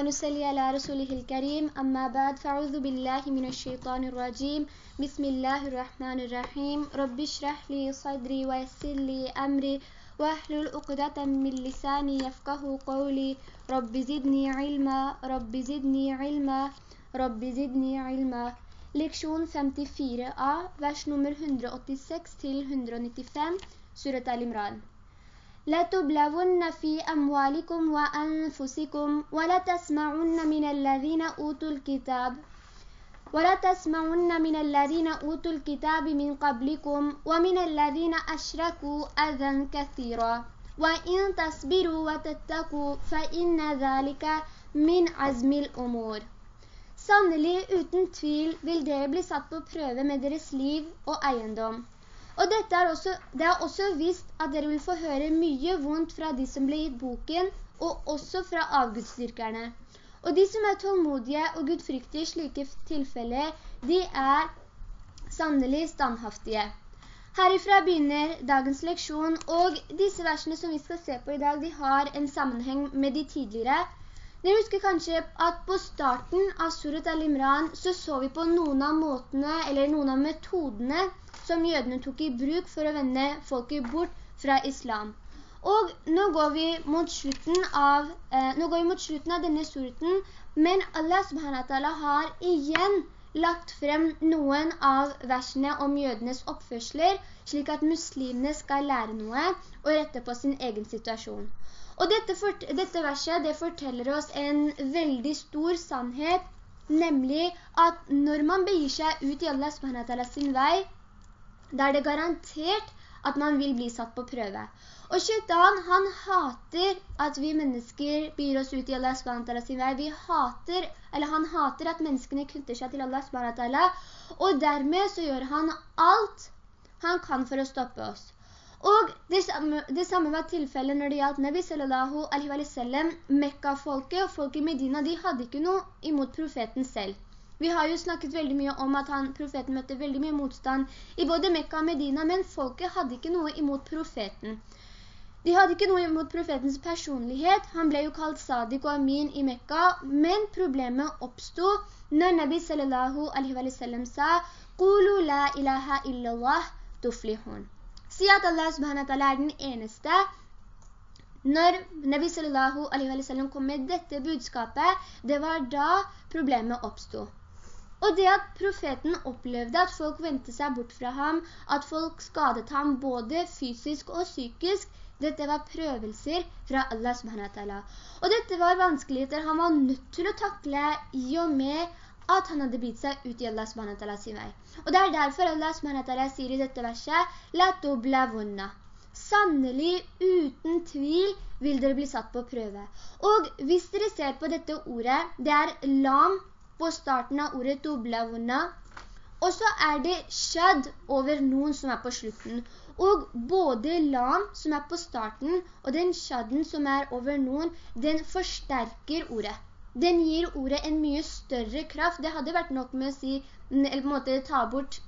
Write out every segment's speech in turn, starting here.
ونسلي على رسوله الكريم. أما بعد فأعوذ بالله من الشيطان الرجيم. بسم الله الرحمن الرحيم. رب اشرح لي صدري ويسر لي أمري. واحلل عقدة من لساني يفقه قولي. رب زدني علما. رب زدني علما. رب زدني علما. Leksjon 54a, vers nummer 186 til 195, Surat al-Imran. لتبلغن في أموالكم وأنفسكم ولا تسمعن من الذين أوتوا الكتاب ولا تسمعن من الذين أوتوا الكتاب من قبلكم ومن الذين أشركوا أذى كثيرا وإن تصبروا وتتقوا فإن ذلك من عزم الأمور Sannelig, uten tvil, vil dere bli satt på prøve med deres liv og eiendom. Og dette er også, det er også visst at dere vil få høre mye vondt fra de som ble gitt boken, og også fra avgudstyrkerne. Og de som er tålmodige og gudfryktige i slike tilfeller, de er sannelig standhaftige. Herifra begynner dagens leksjon, og disse versene som vi skal se på i dag, de har en sammenheng med de tidligere, dere husker kanskje at på starten av Surat al-Imran så så vi på noen av måtene eller noen av metodene som jødene tok i bruk for å vende folket bort fra islam. Og nå går vi mot slutten av, eh, mot slutten av denne surten, men Allah subhanahu har igjen lagt frem noen av versene om jødenes oppførsler, slik at muslimene skal lære noe og rette på sin egen situasjon. Og dette, dette verset det forteller oss en veldig stor sannhet, nemlig at når man begir seg ut i Allah SWT sin vei, da er det garantert at man vil bli satt på prøve. Og shaitan, han hater at vi mennesker byr oss ut i Allah SWT sin vei. Hater, han hater at menneskene knytter seg til Allah SWT, og dermed så gjør han alt han kan for å stoppe oss. Og det samme, det samme var tilfellet når det gjaldt Nabi sallallahu alaihi wa sallam, Mekka-folket og folk i Medina, de hadde ikke noe imot profeten selv. Vi har jo snakket veldig mye om at han, profeten møtte veldig mye motstand i både Mekka og Medina, men folket hadde ikke noe imot profeten. De hadde ikke noe imot profetens personlighet. Han ble jo kalt Sadiq og Amin i Mekka, men problemet oppstod når Nabi sallallahu alaihi wa sallam sa «Qulu la ilaha illallah tuflihun» si at Allah subhanahu wa ta'ala er den eneste. Når Nabi sallallahu alaihi wa sallam kom med dette budskapet, det var da problemet oppstod. Og det at profeten opplevde at folk ventet seg bort fra ham, at folk skadet ham både fysisk og psykisk, dette var prøvelser fra Allah subhanahu. Og dette var vanskeligheter han var nødt til å takle i og med at han hadde bitt seg ut i Allah subhanahu sin vei. Og det er derfor Allah subhanahu sier i dette verset, «La tublavunna». Sannelig, uten tvil, vil dere bli satt på prøve. Og hvis dere ser på dette ordet, det er lam på starten av ordet tublavunna, og så er det shad over noen som er på slutten. Og både lam som er på starten, og den shadden som er over noen, den forsterker ordet den gir ordet en mye større kraft. Det hadde vært nok med å si, eller på måte ta bort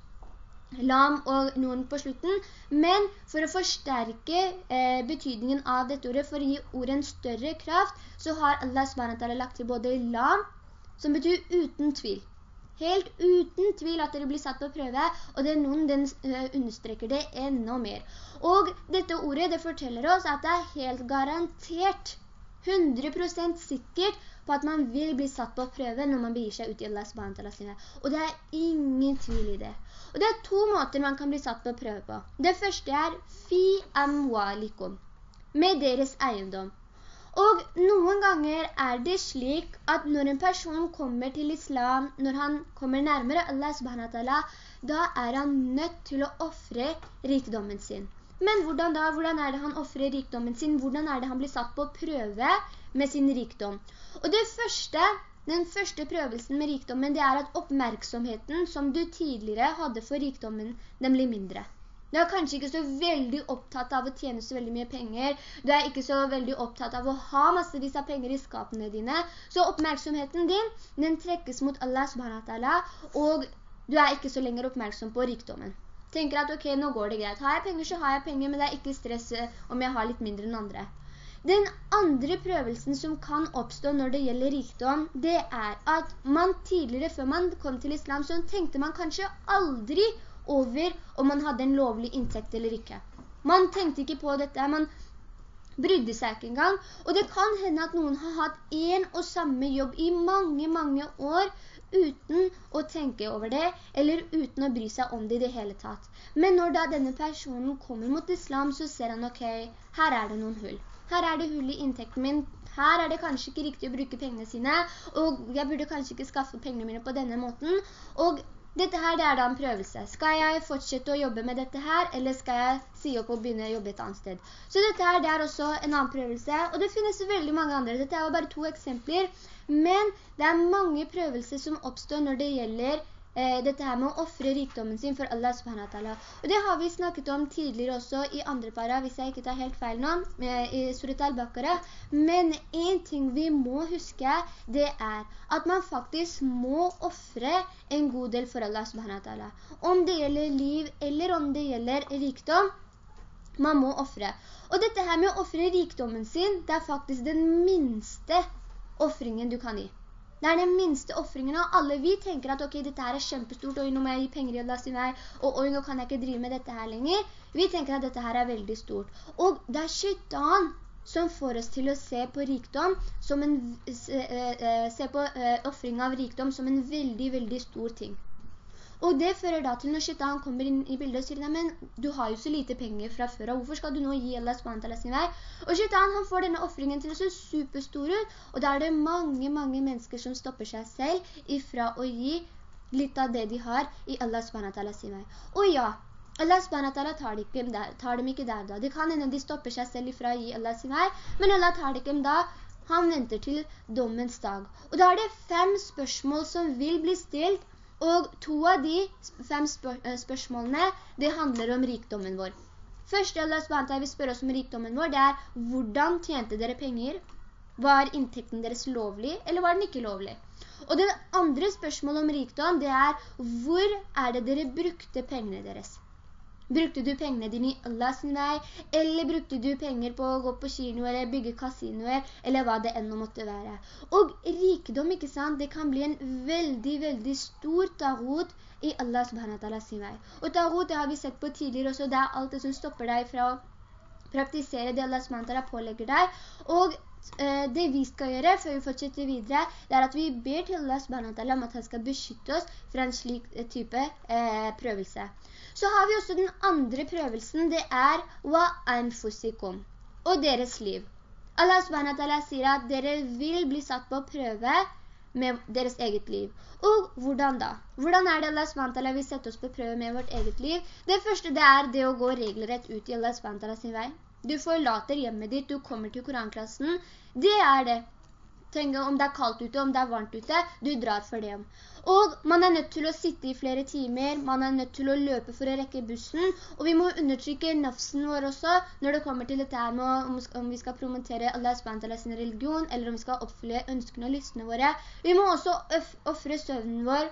lam og noen på slutten, men for å forsterke eh, betydningen av dette ordet, for å gi ordet en større kraft, så har Allah SWT lagt til både lam, som betyr uten tvil. Helt uten tvil at dere blir satt på prøve, og det er noen den uh, understreker det enda mer. Og dette ordet, det forteller oss at det er helt garantert, 100% sikkert, på at man vil bli satt på prøve når man begir seg ut i Allah subhanahu sine. Og det er ingen tvil i det. Og det er to måter man kan bli satt på prøve på. Det første er fi amwalikum, med deres eiendom. Og noen ganger er det slik at når en person kommer til islam, når han kommer nærmere Allah subhanahu da er han nødt til å offre rikdommen sin. Men hvordan da? Hvordan er det han offrer rikdommen sin? Hvordan er det han blir satt på prøve med sin rikdom? Og det første, den første prøvelsen med rikdommen, det er at oppmerksomheten som du tidligere hadde for rikdommen, den blir mindre. Du er kanskje ikke så veldig opptatt av å tjene så veldig mye penger. Du er ikke så veldig opptatt av å ha massevis av penger i skapene dine. Så oppmerksomheten din, den trekkes mot Allah subhanahu og du er ikke så lenger oppmerksom på rikdommen tenker at ok, nå går det greit. Har jeg penger, så har jeg penger, men det er ikke stress eh, om jeg har litt mindre enn andre. Den andre prøvelsen som kan oppstå når det gjelder rikdom, det er at man tidligere, før man kom til islam, så tenkte man kanskje aldri over om man hadde en lovlig inntekt eller ikke. Man tenkte ikke på dette, man brydde seg ikke engang. Og det kan hende at noen har hatt en og samme jobb i mange, mange år, uten å tenke over det, eller uten å bry seg om det i det hele tatt. Men når da denne personen kommer mot islam, så ser han, ok, her er det noen hull her er det hull i inntekten min, her er det kanskje ikke riktig å bruke pengene sine, og jeg burde kanskje ikke skaffe pengene mine på denne måten, og dette her det er da en prøvelse. Skal jeg fortsette å jobbe med dette her, eller skal jeg si opp og begynne å jobbe et annet sted? Så dette her det er også en annen prøvelse, og det finnes veldig mange andre. Dette er jo bare to eksempler, men det er mange prøvelser som oppstår når det gjelder dette her med å offre rikdommen sin for Allah subhanahu. Og det har vi snakket om tidligere også i andre para, hvis jeg ikke tar helt feil nå, eh, i Surat al-Baqarah. Men en ting vi må huske, det er at man faktisk må offre en god del for Allah subhanahu. Om det gjelder liv eller om det gjelder rikdom, man må offre. Og dette her med å offre rikdommen sin, det er faktisk den minste offringen du kan gi. Det er den minste offringen, og alle vi tenker at ok, dette her er kjempestort, og nå må jeg gi penger i Allah sin vei, og oi, nå kan jeg ikke drive med dette her lenger. Vi tenker at dette her er veldig stort. Og det er skyttene som får oss til å se på rikdom som en, se, eh, se på offringen offring av rikdom som en veldig, veldig stor ting. Og det fører da til når shaitan kommer inn i bildet og sier, men du har jo så lite penger fra før, og hvorfor skal du nå gi Allah SWT sin vei? Og shaitan han får denne offringen til å se superstor ut, og da er det mange, mange mennesker som stopper seg selv ifra å gi litt av det de har i Allah SWT sin vei. Og ja, Allah SWT tar, de tar dem ikke der da. Det kan hende de stopper seg selv ifra å gi Allah sin vei, men Allah tar dem da. Han venter til dommens dag. Og da er det fem spørsmål som vil bli stilt og to av de fem spør eh, spørsmålene, det handler om rikdommen vår. Første Allah SWT vil spørre oss om rikdommen vår, det er hvordan tjente dere penger? Var inntekten deres lovlig, eller var den ikke lovlig? Og det andre spørsmålet om rikdom, det er hvor er det dere brukte pengene deres? Brukte du pengene dine i Allahs vei, eller brukte du penger på å gå på kino eller bygge kasinoer, eller hva det enda måtte være. Og rikdom, ikke sant, det kan bli en veldig, veldig stor tarot i Allah subhanahu sin vei. Og tarot, det har vi sett på tidligere også, det er alt det som stopper deg fra å praktisere det Allah subhanahu pålegger deg. Og eh, det vi skal gjøre før vi fortsetter videre, det er at vi ber til Allah om at han skal beskytte oss fra en slik eh, type eh, prøvelse. Så har vi også den andre prøvelsen, det er «Wa anfusikum» og deres liv. Allah subhanahu sier at dere vil bli satt på prøve med deres eget liv. Og hvordan da? Hvordan er det Allah subhanahu vil sette oss på prøve med vårt eget liv? Det første det er det å gå regelrett ut i Allah subhanahu sin vei. Du forlater hjemmet ditt, du kommer til koranklassen. Det er det. Tenk om det er kaldt ute, om det er varmt ute, du drar for det. Og man er nødt til å sitte i flere timer, man er nødt til å løpe for å rekke bussen, og vi må undertrykke nafsen vår også når det kommer til dette her med om vi skal promotere Allah SWT sin religion, eller om vi skal oppfylle ønskene og lystene våre. Vi må også offre søvnen vår,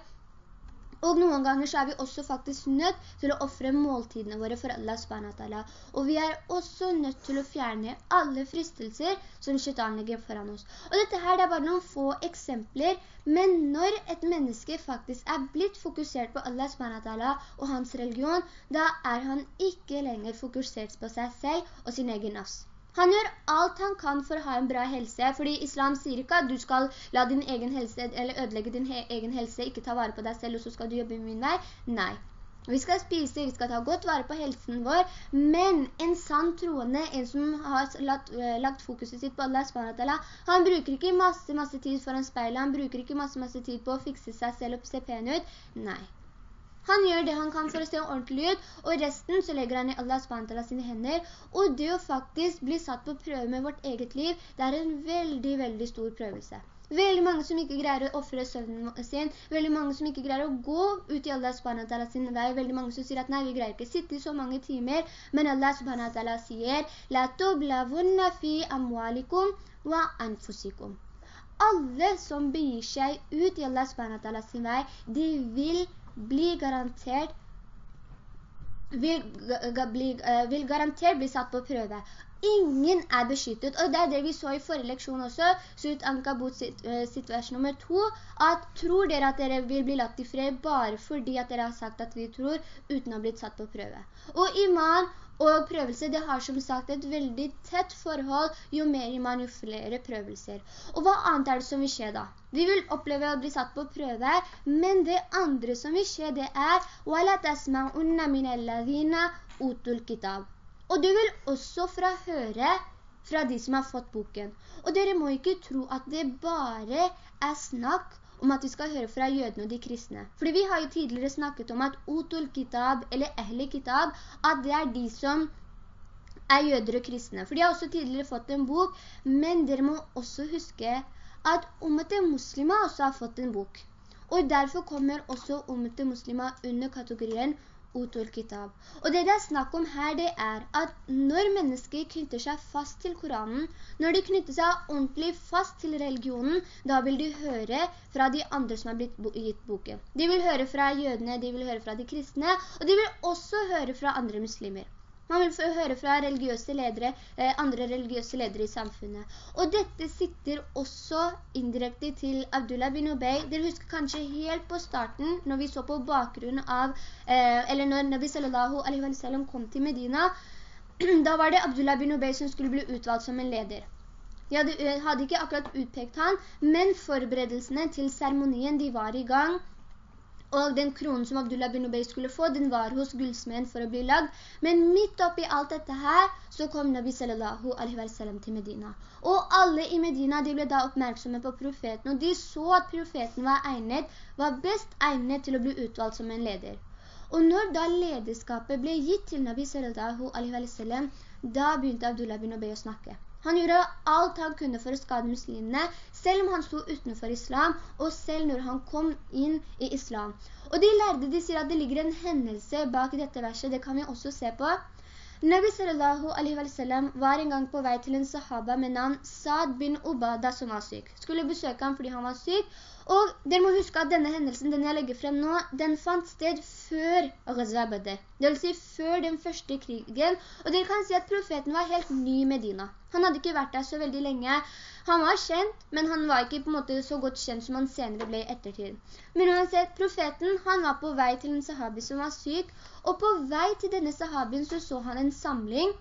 og noen ganger så er vi også faktisk nødt til å offre måltidene våre for Allah subhanahu Og vi er også nødt til å fjerne alle fristelser som shaitan legger foran oss. Og dette her det er bare noen få eksempler, men når et menneske faktisk er blitt fokusert på Allah subhanahu og hans religion, da er han ikke lenger fokusert på seg selv og sin egen nafs. Han gjør alt han kan for å ha en bra helse, fordi islam sier ikke at du skal la din egen helse, eller ødelegge din egen helse, ikke ta vare på deg selv, og så skal du jobbe min vei. Nei. Vi skal spise, vi skal ta godt vare på helsen vår, men en sann troende, en som har lagt, uh, lagt fokuset sitt på Allah SWT, han bruker ikke masse, masse tid foran speilet, han bruker ikke masse, masse tid på å fikse seg selv og se pen ut. Nei. Han gjør det han kan for å se ordentlig ut, og resten så legger han i Allah SWT sine hender. Og det å faktisk bli satt på prøve med vårt eget liv, det er en veldig, veldig stor prøvelse. Veldig mange som ikke greier å offre søvnen sin, veldig mange som ikke greier å gå ut i Allah SWT sin vei, veldig mange som sier at nei, vi greier ikke sitte i så mange timer, men Allah SWT sier «La toblavunna fi amwalikum wa anfusikum». Alle som begir seg ut i Allah SWT sin vei, de vil blir garantert vil, eh, vil garantert bli satt på prøve. Ingen er beskyttet, og det er det vi så i forrige leksjon også, Sut Ankabut sitt, uh, sitt vers nummer to, at tror dere at dere vil bli latt i fred bare fordi at dere har sagt at vi tror, uten å ha blitt satt på prøve. Og iman og prøvelse, det har som sagt et veldig tett forhold, jo mer man jo flere prøvelser. Og hva annet er det som vil skje da? Vi vil oppleve å bli satt på prøve, men det andre som vil skje, det er «Wala tasma'unna min alladhina utul kitab». Og du vil også fra høre fra de som har fått boken. Og dere må ikke tro at det bare er snakk om at vi skal høre fra jødene og de kristne. Fordi vi har jo tidligere snakket om at Otul kitab, eller ehli kitab, at det er de som er jøder og kristne. For de har også tidligere fått en bok, men dere må også huske at Ummete muslimer også har fått en bok. Og derfor kommer også Ummete muslimer under kategorien utul kitab. Og det det er snakk om her, det er at når mennesker knytter seg fast til Koranen, når de knytter seg ordentlig fast til religionen, da vil de høre fra de andre som har blitt gitt boken. De vil høre fra jødene, de vil høre fra de kristne, og de vil også høre fra andre muslimer. Man vil få høre fra religiøse ledere, eh, andre religiøse ledere i samfunnet. Og dette sitter også indirekte til Abdullah bin Ubay. Dere husker kanskje helt på starten, når vi så på bakgrunnen av, eh, eller når Nabi sallallahu alaihi wa sallam kom til Medina, da var det Abdullah bin Ubay som skulle bli utvalgt som en leder. De hadde, eh, hadde ikke akkurat utpekt han, men forberedelsene til seremonien de var i gang, og den kronen som Abdullah bin Ubay skulle få, den var hos gullsmeden for å bli lagd. Men midt oppi alt dette her, så kom Nabi sallallahu alaihi wa sallam til Medina. Og alle i Medina, de ble da oppmerksomme på profeten, og de så at profeten var egnet, var best egnet til å bli utvalgt som en leder. Og når da lederskapet ble gitt til Nabi sallallahu alaihi wa sallam, da begynte Abdullah bin Ubay å snakke. Han gjorde alt han kunne for å skade muslimene, selv om han sto utenfor islam, og selv når han kom inn i islam. Og de lærde, de sier at det ligger en hendelse bak dette verset, det kan vi også se på. Nabi sallallahu alaihi wa sallam var en gang på vei til en sahaba med navn Saad bin Ubada som var syk. Skulle besøke ham fordi han var syk, og dere må huske at denne hendelsen, den jeg legger frem nå, den fant sted før Ghazwa. Det vil si før den første krigen, og dere kan si at profeten var helt ny i Medina. Han hadde ikke vært der så veldig lenge. Han var kjent, men han var ikke på en måte så godt kjent som han senere ble i ettertid. Men uansett, profeten, han var på vei til en sahabi som var syk, og på vei til denne sahabien så så han en samling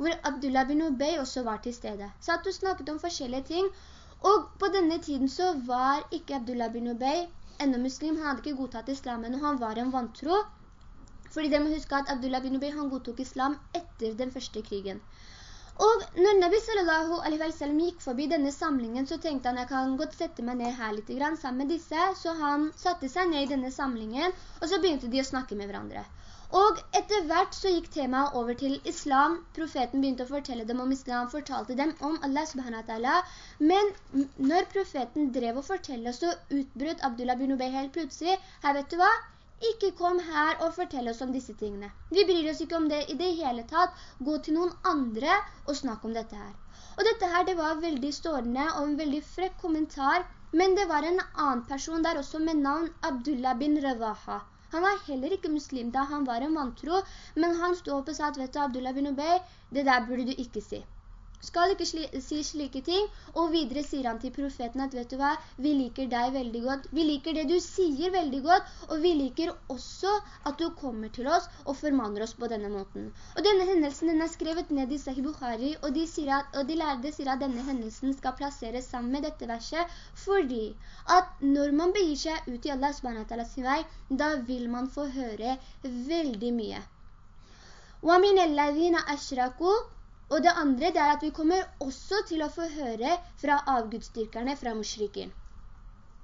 hvor Abdullah bin Ubey også var til stede. Så at du snakket om forskjellige ting, og på denne tiden så var ikke Abdullah bin Ubay enda muslim, han hadde ikke godtatt islamen, og han var en vantro. Fordi dere må huske at Abdullah bin Ubay, han godtok islam etter den første krigen. Og når Nabi sallallahu alaihi wa sallam gikk forbi denne samlingen, så tenkte han, jeg kan godt sette meg ned her litt grann sammen med disse. Så han satte seg ned i denne samlingen, og så begynte de å snakke med hverandre. Og etter hvert så gikk temaet over til islam. Profeten begynte å fortelle dem om islam, fortalte dem om Allah subhanahu wa ta'ala. Men når profeten drev å fortelle, så utbrøt Abdullah bin Ubay helt plutselig, her vet du hva? Ikke kom her og fortell oss om disse tingene. Vi bryr oss ikke om det i det hele tatt. Gå til noen andre og snakk om dette her. Og dette her, det var veldig stående og en veldig frekk kommentar, men det var en annen person der også med navn Abdullah bin Ravaha. Han var heller ikke muslim da han var en vantro, men han stod opp og sa at, vet du, Abdullah bin Ubay, det der burde du ikke si skal ikke sli si slike ting, og videre sier han til profeten at, vet du hva, vi liker deg veldig godt, vi liker det du sier veldig godt, og vi liker også at du kommer til oss og formaner oss på denne måten. Og denne hendelsen den er skrevet ned i Sahih Bukhari, og de, at, og de lærde sier at denne hendelsen skal plasseres sammen med dette verset, fordi at når man begir seg ut i Allah subhanahu sin vei, da vil man få høre veldig mye. وَمِنَ الَّذِينَ أَشْرَكُوا og det andre det er at vi kommer også til å få høre fra avgudstyrkerne, fra mushrikin.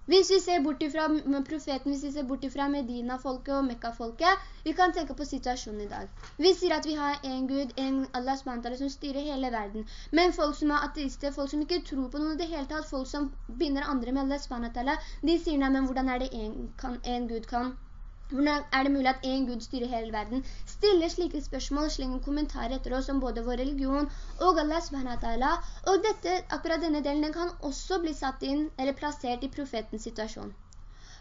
Hvis vi ser bort fra profeten, hvis vi ser bort fra Medina-folket og Mekka-folket, vi kan tenke på situasjonen i dag. Vi sier at vi har en Gud, en Allah SWT som styrer hele verden. Men folk som er ateister, folk som ikke tror på noe i det hele tatt, folk som binder andre med Allah SWT, de sier, nei, men hvordan er det en, kan, en Gud kan hvordan er det mulig at en Gud styrer hele verden? Stille slike spørsmål, slenge kommentarer etter oss om både vår religion og Allah subhanahu Og dette, akkurat denne delen, den kan også bli satt inn, eller plassert i profetens situasjon.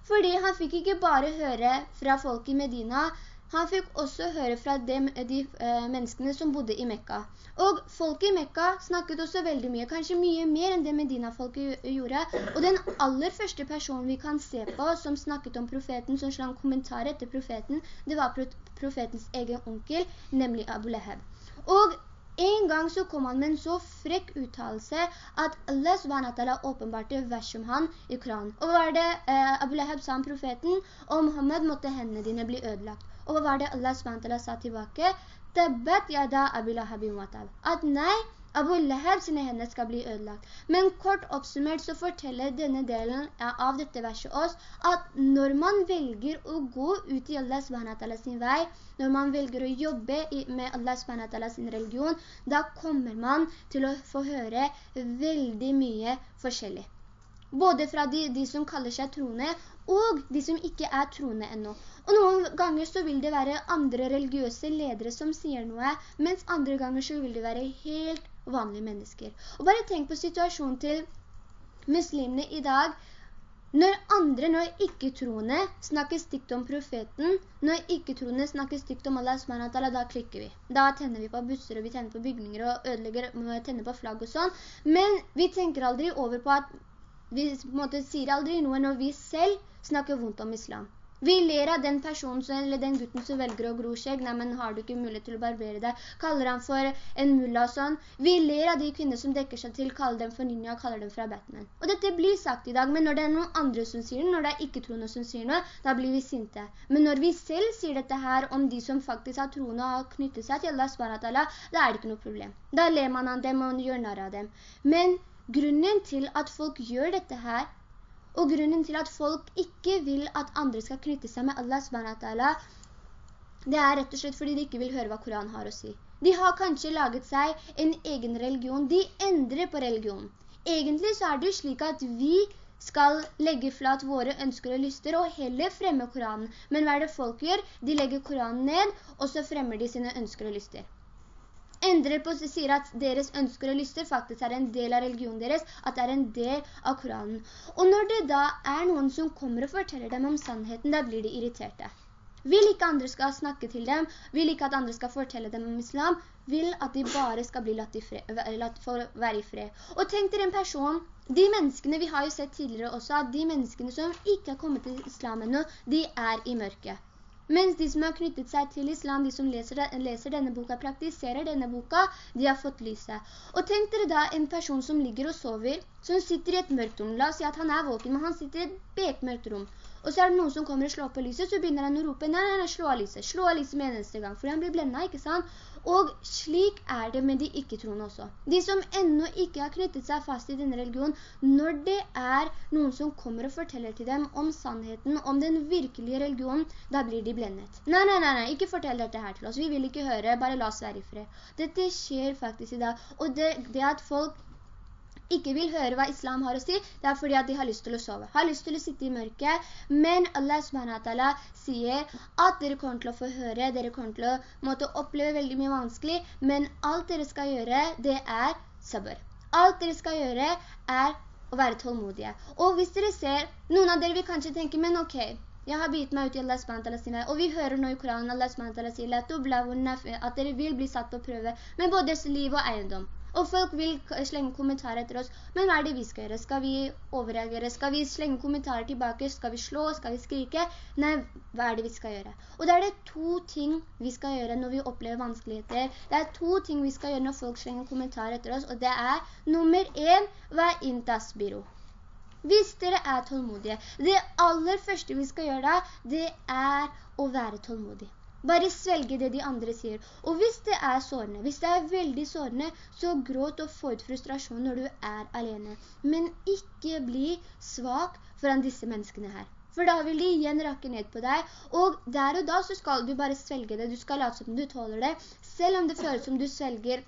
Fordi han fikk ikke bare høre fra folk i Medina han fikk også høre fra de, de uh, menneskene som bodde i Mekka. Og folk i Mekka snakket også veldig mye, kanskje mye mer enn det Medina-folket gjorde. Og den aller første personen vi kan se på som snakket om profeten, som slang kommentar etter profeten, det var profetens egen onkel, nemlig Abu Lahab. Og en gang så kom han med en så frekk uttalelse at Allah SWT åpenbarte vers om han i Koran. Og hva var det eh, Abu Lahab sa om profeten? Og Mohammed måtte hendene dine bli ødelagt. Og hva var det Allah SWT sa tilbake? Tabbat yada Abu Lahabin watal. At nei, Abu Lahab sine hender skal bli ødelagt. Men kort oppsummert så forteller denne delen av dette verset oss at når man velger å gå ut i Allah SWT sin vei, når man velger å jobbe med Allah SWT sin religion, da kommer man til å få høre veldig mye forskjellig. Både fra de, de som kaller seg troende, og de som ikke er troende ennå. Og noen ganger så vil det være andre religiøse ledere som sier noe, mens andre ganger så vil det være helt vanlige mennesker. Og bare tenk på situasjonen til muslimene i dag, når andre, når ikke-troende snakker stygt om profeten, når ikke-troende snakker stygt om Allah SWT, da klikker vi. Da tenner vi på busser, og vi tenner på bygninger, og ødelegger, tenner på flagg og sånn. Men vi tenker aldri over på at vi på måte sier aldri noe når vi selv snakker vondt om islam. Vi ler av den personen eller den gutten som velger å gro skjegg. Nei, men har du ikke mulighet til å barbere deg? Kaller han for en mulla og sånn. Vi ler av de kvinner som dekker seg til, kaller dem for ninja, kaller dem fra Batman. Og dette blir sagt i dag, men når det er noen andre som sier det, når det er ikke troende som sier noe, da blir vi sinte. Men når vi selv sier dette her om de som faktisk har troende og knyttet seg til Allah da er det ikke noe problem. Da ler man av dem og gjør narr av dem. Men grunnen til at folk gjør dette her, og grunnen til at folk ikke vil at andre skal knytte seg med Allah SWT, det er rett og slett fordi de ikke vil høre hva Koran har å si. De har kanskje laget seg en egen religion. De endrer på religion. Egentlig så er det jo slik at vi skal legge flat våre ønsker og lyster og heller fremme Koranen. Men hva er det folk gjør? De legger Koranen ned, og så fremmer de sine ønsker og lyster endrer på, sier at deres ønsker og lyster faktisk er en del av religionen deres, at det er en del av Koranen. Og når det da er noen som kommer og forteller dem om sannheten, da blir de irriterte. Vil ikke andre skal snakke til dem, vil ikke at andre skal fortelle dem om islam, vil at de bare skal bli latt, fred, latt være i fred. Og tenk dere en person, de menneskene, vi har jo sett tidligere også, at de menneskene som ikke har kommet til islam ennå, de er i mørket. Mens de som har knyttet seg til islam, de som leser, leser, denne boka, praktiserer denne boka, de har fått lyset. Og tenk dere da en person som ligger og sover, som sitter i et mørkt rom. La oss si at han er våken, men han sitter i et bekmørkt rom. Og så er det noen som kommer og slår på lyset, så begynner han å rope, nei, nei, nei, slå av lyset, slå av lyset med eneste gang, for han blir blendet, ikke sant? Og slik er det med de ikke-troende også. De som enda ikke har knyttet seg fast i denne religionen, når det er noen som kommer og forteller til dem om sannheten, om den virkelige religionen, da blir de blendet. Nei, nei, nei, nei, ikke fortell dette her til oss, vi vil ikke høre, bare la oss være i fred. Dette skjer faktisk i dag, og det, det at folk ikke vil høre hva islam har å si, det er fordi at de har lyst til å sove, har lyst til å sitte i mørket, men Allah subhanahu sier at dere kommer til å få høre, dere kommer til å måtte oppleve veldig mye vanskelig, men alt dere skal gjøre, det er sabr. Alt dere skal gjøre er å være tålmodige. Og hvis dere ser, noen av dere vil kanskje tenke, men ok, jeg har bitt meg ut i Allah SWT sin vei, og vi hører nå i Koranen Allah SWT sier at dere vil bli satt på prøve med både liv og eiendom. Og folk vil slenge kommentarer etter oss. Men hva er det vi skal gjøre? Skal vi overreagere? Skal vi slenge kommentarer tilbake? Skal vi slå? Skal vi skrike? Nei, hva er det vi skal gjøre? Og det er det to ting vi skal gjøre når vi opplever vanskeligheter. Det er to ting vi skal gjøre når folk slenger kommentarer etter oss, og det er nummer en, hva er intasbiro? Hvis dere er tålmodige, det aller første vi skal gjøre da, det er å være tålmodig. Bare svelge det de andre sier. Og hvis det er sårende, hvis det er veldig sårende, så gråt og få ut frustrasjon når du er alene. Men ikke bli svak foran disse menneskene her. For da vil de igjen rakke ned på deg, og der og da så skal du bare svelge det. Du skal late som du tåler det, selv om det føles som du svelger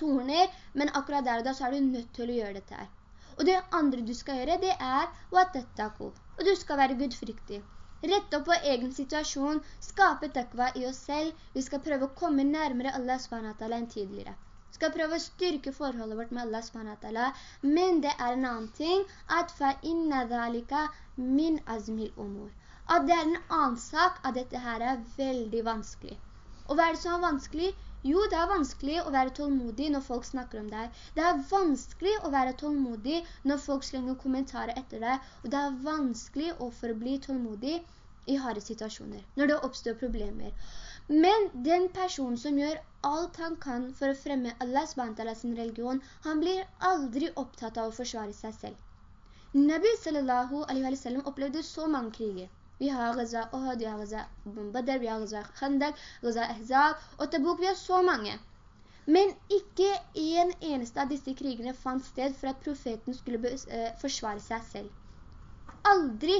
torner, men akkurat der og da så er du nødt til å gjøre dette her. Og det andre du skal gjøre, det er Og du skal være gudfryktig rette opp på egen situasjon, skape takva i oss selv. Vi skal prøve å komme nærmere Allah SWT enn tidligere. Vi skal prøve å styrke forholdet vårt med Allah SWT. Men det er en annen ting, at fa inna dhalika min azmil umur. at det er en annen sak at dette her er veldig vanskelig. Og hva er det som er vanskelig? Jo, det er vanskelig å være tålmodig når folk snakker om deg. Det er vanskelig å være tålmodig når folk slenger kommentarer etter deg. Og det er vanskelig å forbli tålmodig i harde situasjoner, når det oppstår problemer. Men den personen som gjør alt han kan for å fremme Allah SWT sin religion, han blir aldri opptatt av å forsvare seg selv. Nabi sallallahu alaihi wa sallam opplevde så mange kriger. Vi har Gaza Ohad, vi har Gaza Badr, vi har Gaza Khandak, Gaza Ahzab og Tabuk, vi har så mange. Men ikke en eneste av disse krigene fant sted for at profeten skulle forsvare seg selv. Aldri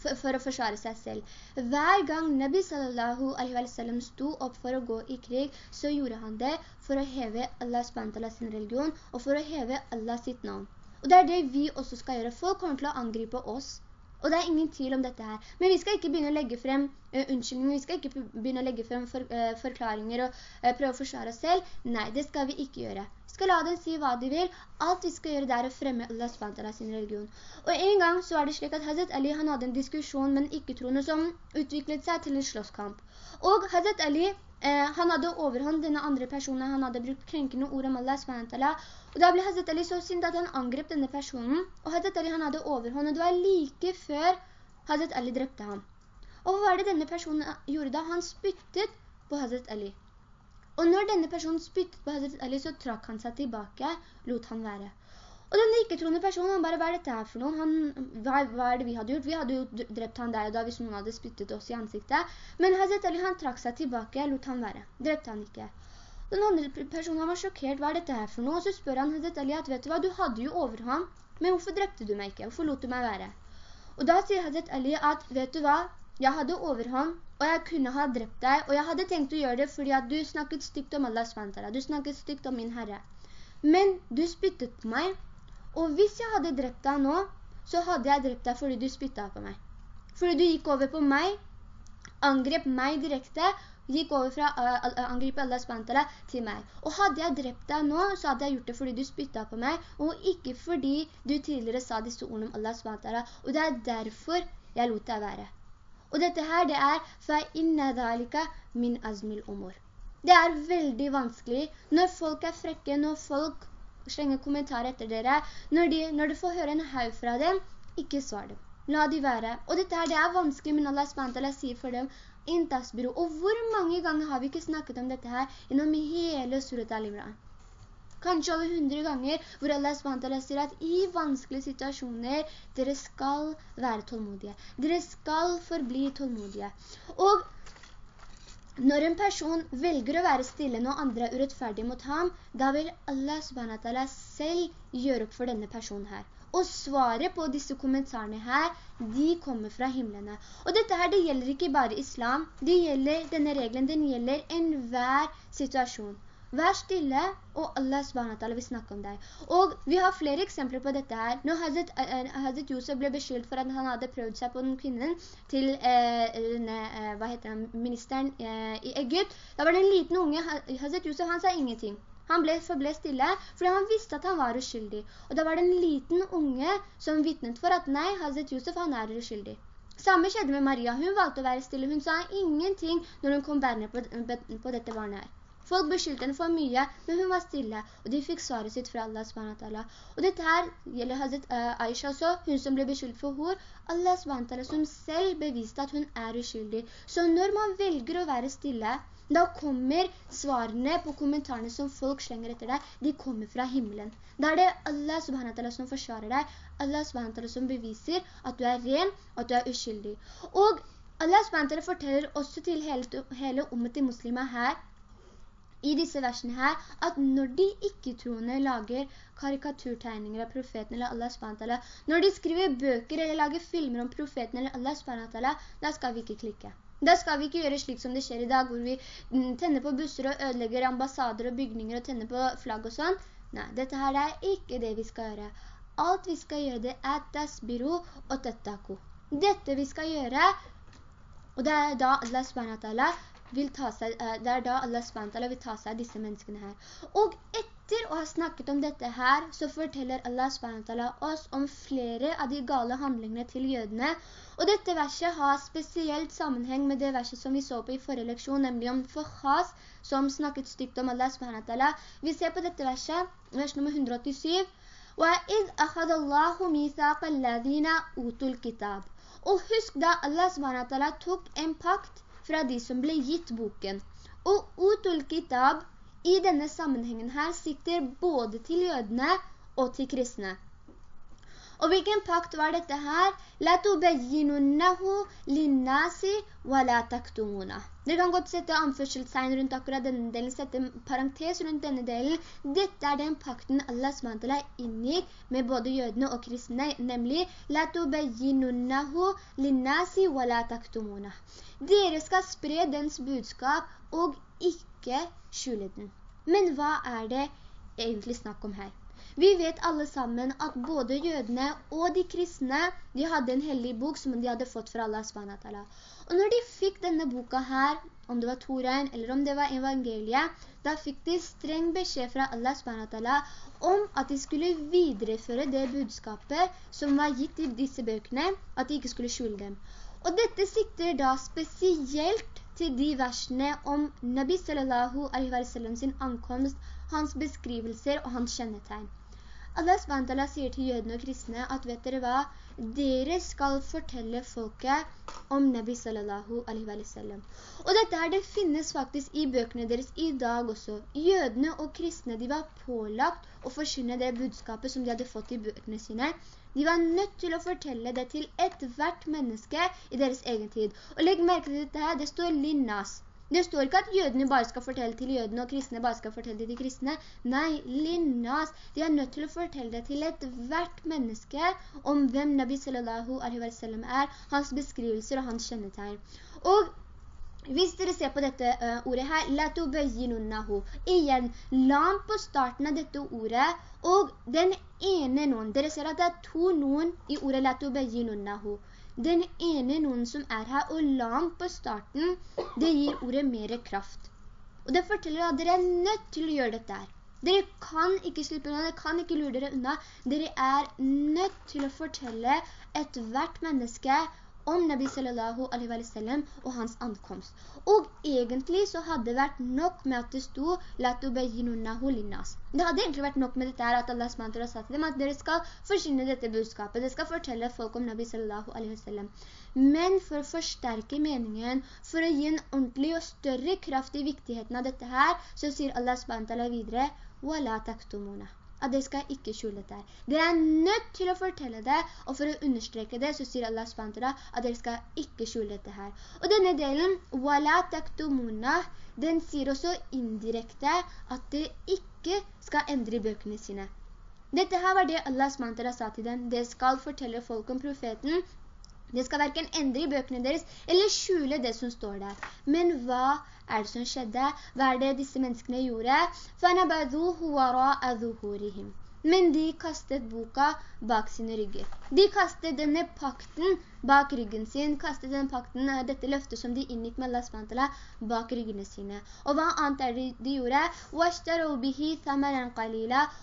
for, for, å forsvare seg selv. Hver gang Nabi sallallahu alaihi wa sallam sto opp for å gå i krig, så gjorde han det for å heve Allah SWT sin religion, og for å heve Allah sitt navn. Og det er det vi også skal gjøre. Folk kommer til å angripe oss. Og det er ingen tvil om dette her. Men vi skal ikke begynne å legge frem uh, unnskyldninger, vi skal ikke begynne å legge frem for, uh, forklaringer og uh, prøve å forsvare oss selv. Nei, det skal vi ikke gjøre skal la dem si hva de vil. Alt vi skal gjøre det er å fremme Allah SWT sin religion. Og en gang så var det slik at Hazret Ali han hadde en diskusjon med en ikke-troende som utviklet seg til en slåsskamp. Og Hazret Ali eh, han hadde overhånd denne andre personen, han hadde brukt krenkende ord om Allah SWT. Og da ble Hazret Ali så synd at han angrep denne personen, og Hazret Ali han hadde overhånd, og det var like før Hazret Ali drepte ham. Og hva var det denne personen gjorde da? Han spyttet på Hazret Ali. Og når denne personen spyttet på Hazret Ali, så trakk han seg tilbake, lot han være. Og denne ikke-troende personen, han bare, hva er dette her for noen? Han, hva, hva, er det vi hadde gjort? Vi hadde jo drept han der og da hvis noen hadde spyttet oss i ansiktet. Men Hazret Ali, han trakk seg tilbake, lot han være. Drepte han ikke. Den andre personen, han var sjokkert, hva er dette her for noe? Og så spør han Hazret Ali at, vet du hva, du hadde jo overhånd, men hvorfor drepte du meg ikke? Hvorfor lot du meg være? Og da sier Hazret Ali at, vet du hva, jeg hadde overhånd, og jeg kunne ha drept deg, og jeg hadde tenkt å gjøre det fordi at du snakket stygt om Allah SWT, du snakket stygt om min Herre. Men du spyttet på meg, og hvis jeg hadde drept deg nå, så hadde jeg drept deg fordi du spyttet på meg. Fordi du gikk over på meg, angrep meg direkte, gikk over fra uh, angripe Allah SWT til meg. Og hadde jeg drept deg nå, så hadde jeg gjort det fordi du spyttet på meg, og ikke fordi du tidligere sa disse ordene om Allah SWT. Og det er derfor jeg lot deg være. Og dette her, det er «fa'inna dhalika min azmil umur». Det er veldig vanskelig når folk er frekke, når folk slenger kommentarer etter dere, når, de, når du får høre en haug fra dem, ikke svar dem. La de være. Og dette her, det er vanskelig, men Allah SWT sier for dem, «Intasbiru». Og hvor mange ganger har vi ikke snakket om dette her gjennom hele surat al-Imran? Kanskje over hundre ganger, hvor Allah SWT sier at i vanskelige situasjoner, dere skal være tålmodige. Dere skal forbli tålmodige. Og når en person velger å være stille når andre er urettferdige mot ham, da vil Allah SWT selv gjøre opp for denne personen her. Og svaret på disse kommentarene her, de kommer fra himmelene. Og dette her, det gjelder ikke bare islam. Det gjelder, denne regelen, den gjelder enhver situasjon. Vær stille, og Allah SWT vil snakke om deg. Og vi har flere eksempler på dette her. Når Hazret, uh, Hazret Yusuf ble beskyldt for at han hadde prøvd seg på den kvinnen til uh, denne, uh, hva heter han, ministeren i Egypt, da var det en liten unge, Hazret Yusuf, han sa ingenting. Han ble, forble stille, fordi han visste at han var uskyldig. Og da var det en liten unge som vittnet for at nei, Hazret Yusuf, han er uskyldig. Samme skjedde med Maria. Hun valgte å være stille. Hun sa ingenting når hun kom bærende på, på dette barnet her. Folk beskyldte henne for mye, men hun var stille, og de fikk svaret sitt fra Allah SWT. Og dette her gjelder Hazret uh, Aisha også, hun som ble beskyldt for hår. Allah SWT som selv beviste at hun er uskyldig. Så når man velger å være stille, da kommer svarene på kommentarene som folk slenger etter deg, de kommer fra himmelen. Da er det Allah subhanahu som forsvarer deg, Allah subhanahu som beviser at du er ren, og at du er uskyldig. Og Allah subhanahu forteller også til hele, hele ummet i muslimer her, i disse versene her, at når de ikke-troende lager karikaturtegninger av profeten eller Allah SWT, når de skriver bøker eller lager filmer om profeten eller Allah SWT, da skal vi ikke klikke. Da skal vi ikke gjøre slik som det skjer i dag, hvor vi mm, tenner på busser og ødelegger ambassader og bygninger og tenner på flagg og sånn. Nei, dette her er ikke det vi skal gjøre. Alt vi skal gjøre det er tasbiru og tattaku. Dette vi skal gjøre, og det er da Allah vil ta seg, eh, det er da Allah SWT vil ta seg av disse menneskene her. Og etter etter å ha snakket om dette her, så forteller Allah SWT oss om flere av de gale handlingene til jødene. Og dette verset har spesielt sammenheng med det verset som vi så på i forrige leksjon, nemlig om Fakhas, som snakket stygt om Allah SWT. Vi ser på dette verset, vers nummer 187. وَإِذْ أَخَذَ اللَّهُ مِيثَاقَ الَّذِينَ أُوتُوا الْكِتَابِ Og husk da Allah SWT tok en pakt fra de som ble gitt boken. Og utul kitab i denne sammenhengen her sikter både til jødene og til kristne. Og hvilken pakt var dette her? «La tubayyinunnahu linnasi wa la taktumuna». Dere kan godt sette anførselstegn rundt akkurat denne delen, sette parentes rundt denne delen. Dette er den pakten Allah SWT inngikk med både jødene og kristne, nemlig «La tubayyinunnahu linnasi wa la taktumuna». Dere skal spre dens budskap og ikke skjule den. Men hva er det egentlig snakk om her? Vi vet alle sammen at både jødene og de kristne, de hadde en hellig bok som de hadde fått fra Allah SWT. Og når de fikk denne boka her, om det var Toraen eller om det var evangeliet, da fikk de streng beskjed fra Allah SWT om at de skulle videreføre det budskapet som var gitt i disse bøkene, at de ikke skulle skjule dem. Og dette sikter da spesielt til de versene om Nabi sallallahu alaihi wa sallam sin ankomst, hans beskrivelser og hans kjennetegn. Allah SWT sier til jødene og kristne at vet dere hva? Dere skal fortelle folket om Nabi sallallahu alaihi wa sallam. Og dette her, det finnes faktisk i bøkene deres i dag også. Jødene og kristne, de var pålagt å forsyne det budskapet som de hadde fått i bøkene sine. De var nødt til å fortelle det til et hvert menneske i deres egen tid. Og legg merke til dette her, det står linnas. Det står ikke at jødene bare skal fortelle til jødene, og kristne bare skal fortelle til de kristne. Nei, linnas. De er nødt til å fortelle det til et hvert menneske om hvem Nabi sallallahu alaihi wa sallam er, hans beskrivelser og hans kjennetegn. Og hvis dere ser på dette uh, ordet her, igjen, lam på starten av dette ordet, og den ene noen, dere ser at det er to noen i ordet den ene noen som er her, og lam på starten, det gir ordet mer kraft. Og det forteller at dere er nødt til å gjøre dette her. Dere kan ikke slippe unna, dere kan ikke lure dere unna. Dere er nødt til å fortelle et hvert menneske om Nabi sallallahu alaihi wa sallam og hans ankomst. Og egentlig så hadde det vært nok med at det sto «La tubayyinunnahu linnas». Det hadde egentlig vært nok med dette her at Allah SWT sa til dem at dere skal forsyne dette budskapet, dere skal fortelle folk om Nabi sallallahu alaihi wa sallam. Men for å forsterke meningen, for å gi en ordentlig og større kraft i viktigheten av dette her, så sier Allah SWT videre «Wala taktumuna» at dere skal ikke skjule det. Dere er nødt til å fortelle det, og for å understreke det, så sier Allah SWT at dere skal ikke skjule dette her. Og denne delen, «Wala taktumuna», den sier også indirekte at dere ikke skal endre bøkene sine. Dette her var det Allah SWT sa til dem. Det skal fortelle folk om profeten, det skal hverken endre i bøkene deres, eller skjule det som står der. Men hva er det som skjedde? Hva er det disse menneskene gjorde? Men de kastet boka bak sine rygger. De kastet denne pakten bak ryggen sin, kastet denne pakten, eh, dette løftet som de inngikk med Allah SWT, bak ryggene sine. Og hva annet er det de gjorde?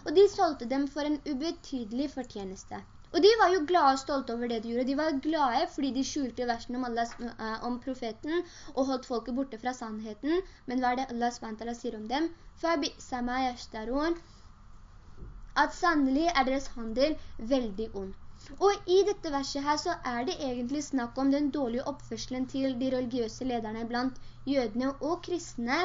Og de solgte dem for en ubetydelig fortjeneste. Og de var jo glade og stolte over det de gjorde. De var glade fordi de skjulte versen om, Allah, uh, om profeten og holdt folket borte fra sannheten. Men hva er det Allah SWT sier om dem? At sannelig er deres handel veldig ond. Og i dette verset her så er det egentlig snakk om den dårlige oppførselen til de religiøse lederne blant jødene og kristne,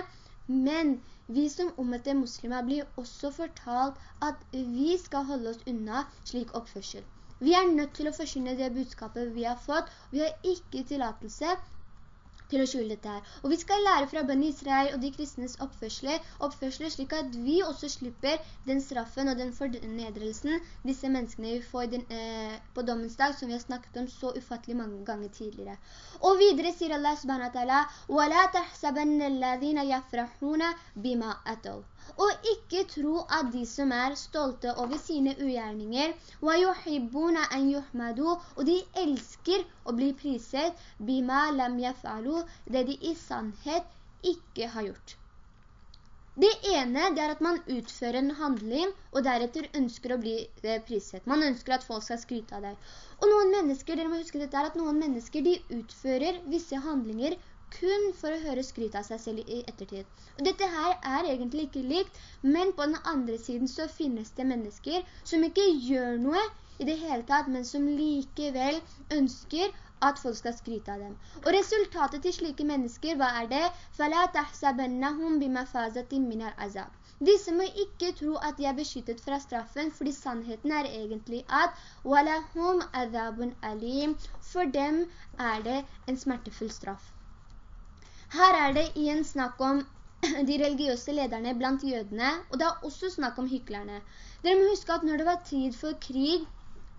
men vi som omvendte muslimer blir også fortalt at vi skal holde oss unna slik oppførsel. Vi er nødt til å forsyne det budskapet vi har fått. Vi har ikke tillatelse til å skjule dette her. Og vi skal lære fra bønn Israel og de kristnes oppførsler oppførsel slik at vi også slipper den straffen og den fornedrelsen disse menneskene vi får den, eh, på dommens dag, som vi har snakket om så ufattelig mange ganger tidligere. Og videre sier Allah subhanahu wa ta'ala, «Wa la tahsabanna alladhina yafrahuna bima og ikke tro at de som er stolte over sine ugjerninger, og de elsker å bli priset, det de i sannhet ikke har gjort. Det ene det er at man utfører en handling, og deretter ønsker å bli priset. Man ønsker at folk skal skryte av deg. Og noen mennesker, dere må huske dette, er at noen mennesker de utfører visse handlinger kun for å høre skryt av seg selv i ettertid. Og dette her er egentlig ikke likt, men på den andre siden så finnes det mennesker som ikke gjør noe i det hele tatt, men som likevel ønsker at folk skal skryte av dem. Og resultatet til slike mennesker, hva er det? فَلَا تَحْسَبَنَّهُمْ بِمَفَازَةٍ مِنَ الْعَذَابِ disse må ikke tro at de er beskyttet fra straffen, fordi sannheten er egentlig at وَلَهُمْ أَذَابٌ أَلِيمٌ For dem er det en smertefull straff. Her er det igjen snakk om de religiøse lederne blant jødene, og det er også snakk om hyklerne. Dere må huske at når det var tid for krig,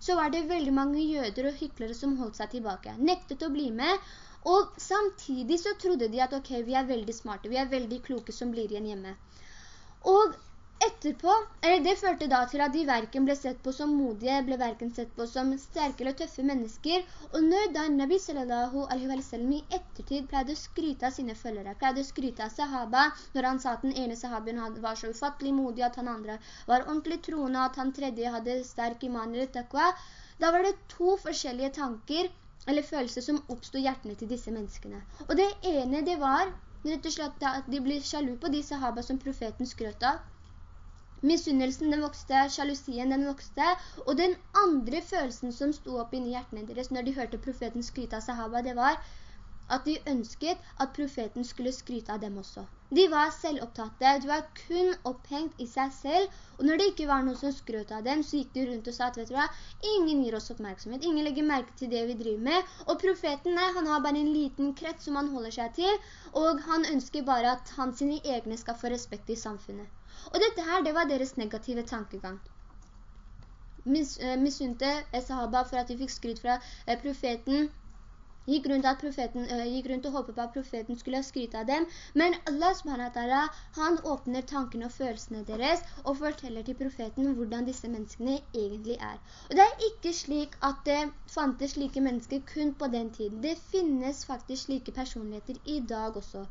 så var det veldig mange jøder og hyklere som holdt seg tilbake, nektet å bli med, og samtidig så trodde de at ok, vi er veldig smarte, vi er veldig kloke som blir igjen hjemme. Og etterpå, eller det førte da til at de verken ble sett på som modige, ble verken sett på som sterke eller tøffe mennesker. Og når da Nabi sallallahu alaihi wa sallam i ettertid pleide å skryte av sine følgere, pleide å skryte av sahaba, når han sa at den ene sahabien var så ufattelig modig, at han andre var ordentlig troende, at han tredje hadde sterk iman eller takwa, da var det to forskjellige tanker eller følelser som oppstod hjertene til disse menneskene. Og det ene det var rett og slett at de ble sjalu på de sahaba som profeten skrøt av, Misunnelsen den vokste, sjalusien den vokste, og den andre følelsen som sto opp inni hjertene deres når de hørte profeten skryte av sahaba, det var at de ønsket at profeten skulle skryte av dem også. De var selvopptatte, de var kun opphengt i seg selv, og når det ikke var noen som skrøt av dem, så gikk de rundt og sa at, vet du hva, ingen gir oss oppmerksomhet, ingen legger merke til det vi driver med, og profeten, nei, han har bare en liten krets som han holder seg til, og han ønsker bare at han sine egne skal få respekt i samfunnet. Og dette her, det var deres negative tankegang. Mis, uh, misunte sahaba for at de fikk skryt fra uh, profeten, gikk rundt, at profeten, uh, gikk rundt og håpet på at profeten skulle ha skryt av dem. Men Allah subhanahu han åpner tankene og følelsene deres og forteller til profeten hvordan disse menneskene egentlig er. Og det er ikke slik at det fantes slike mennesker kun på den tiden. Det finnes faktisk slike personligheter i dag også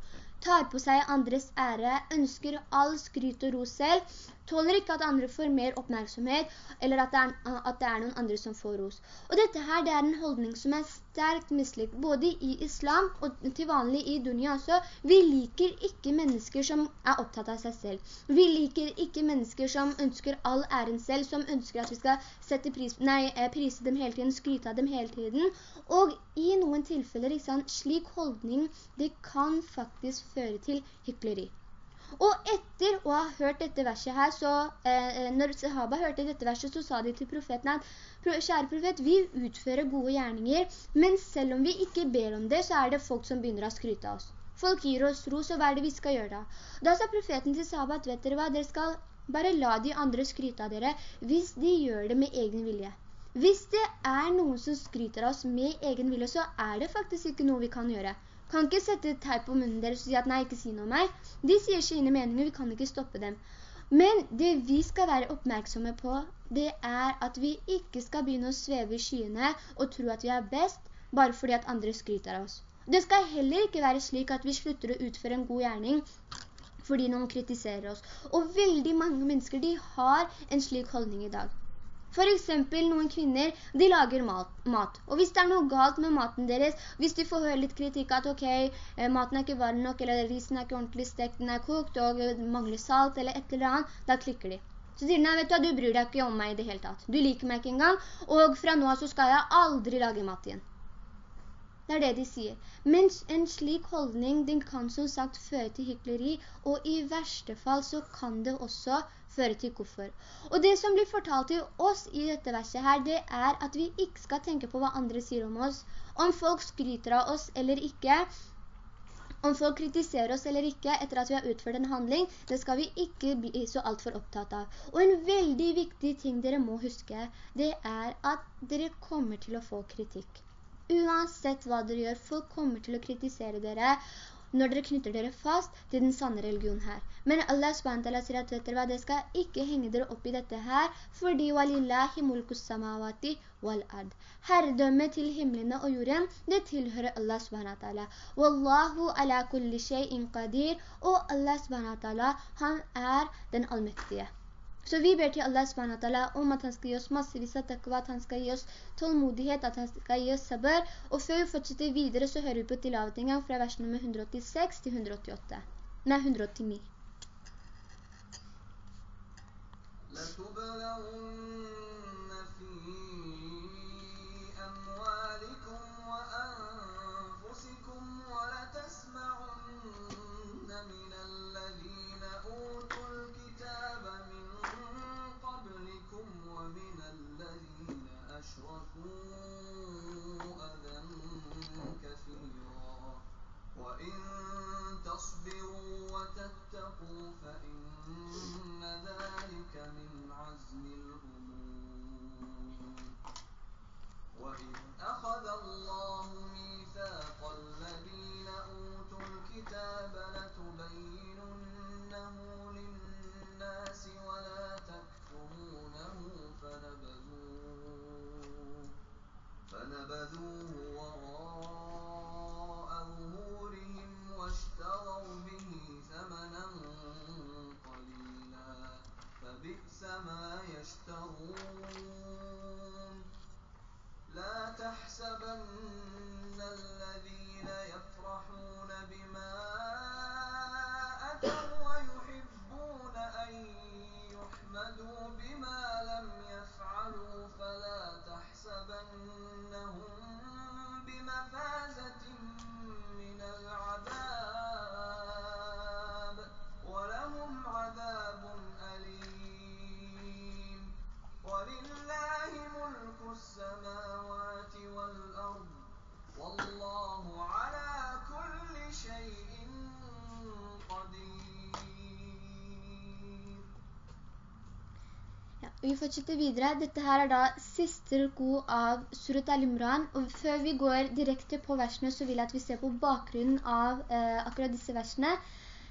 tar på seg andres ære, ønsker all skryt og ro selv, tåler ikke at andre får mer oppmerksomhet, eller at det, er, at det er noen andre som får ros. Og dette her, det er en holdning som er sterkt mislikt, både i islam og til vanlig i dunia også. Vi liker ikke mennesker som er opptatt av seg selv. Vi liker ikke mennesker som ønsker all æren selv, som ønsker at vi skal sette pris, nei, eh, prise dem hele tiden, skryte av dem hele tiden. Og i noen tilfeller, slik holdning, det kan faktisk føre til hykleri. Og etter å ha hørt dette verset her, så eh, når sahaba hørte dette verset, så sa de til profeten at kjære profet, vi utfører gode gjerninger, men selv om vi ikke ber om det, så er det folk som begynner å skryte av oss. Folk gir oss ro, så hva er det vi skal gjøre da? Da sa profeten til sahaba at, vet dere hva, dere skal bare la de andre skryte av dere, hvis de gjør det med egen vilje. Hvis det er noen som skryter oss med egen vilje, så er det faktisk ikke noe vi kan gjøre kan ikke sette et teip på munnen deres og si at nei, ikke si noe om meg. De sier sine meninger, vi kan ikke stoppe dem. Men det vi skal være oppmerksomme på, det er at vi ikke skal begynne å sveve i skyene og tro at vi er best, bare fordi at andre skryter av oss. Det skal heller ikke være slik at vi slutter å utføre en god gjerning fordi noen kritiserer oss. Og veldig mange mennesker, de har en slik holdning i dag. For eksempel noen kvinner, de lager mat, Og hvis det er noe galt med maten deres, hvis de får høre litt kritikk at ok, eh, maten er ikke varm nok, eller risen er ikke ordentlig stekt, den er kokt, og mangler salt, eller et eller annet, da klikker de. Så sier nei, vet du, du bryr deg ikke om meg i det hele tatt. Du liker meg ikke engang, og fra nå så skal jeg aldri lage mat igjen. Det er det de sier. Men en slik holdning, den kan som sagt føre til hykleri, og i verste fall så kan det også føre til koffer. Og det som blir fortalt til oss i dette verset her, det er at vi ikke skal tenke på hva andre sier om oss. Om folk skryter av oss eller ikke, om folk kritiserer oss eller ikke etter at vi har utført en handling, det skal vi ikke bli så alt for opptatt av. Og en veldig viktig ting dere må huske, det er at dere kommer til å få kritikk. Uansett hva dere gjør, folk kommer til å kritisere dere, når dere knytter dere fast til den sanne religionen her. Men Allah SWT sier at vet dere hva, det skal ikke henge dere opp i dette her, fordi walillahi mulkus samawati wal ard. Herredømme til himmelene og jorden, det tilhører Allah SWT. Wallahu ala kulli shay'in qadir, og Allah SWT, han er den allmektige. Så vi ber til Allah SWT om at han skal gi oss massevis av takva, at han skal gi oss tålmodighet, at han skal gi oss sabør. Og før vi fortsetter videre, så hører vi på tilavet en gang fra vers nummer 186 til 188. Nei, 189. Vi fortsetter videre. Dette her er da siste ruku av Surat al-Imran, og før vi går direkte på versene, så vil jeg at vi ser på bakgrunnen av eh, akkurat disse versene.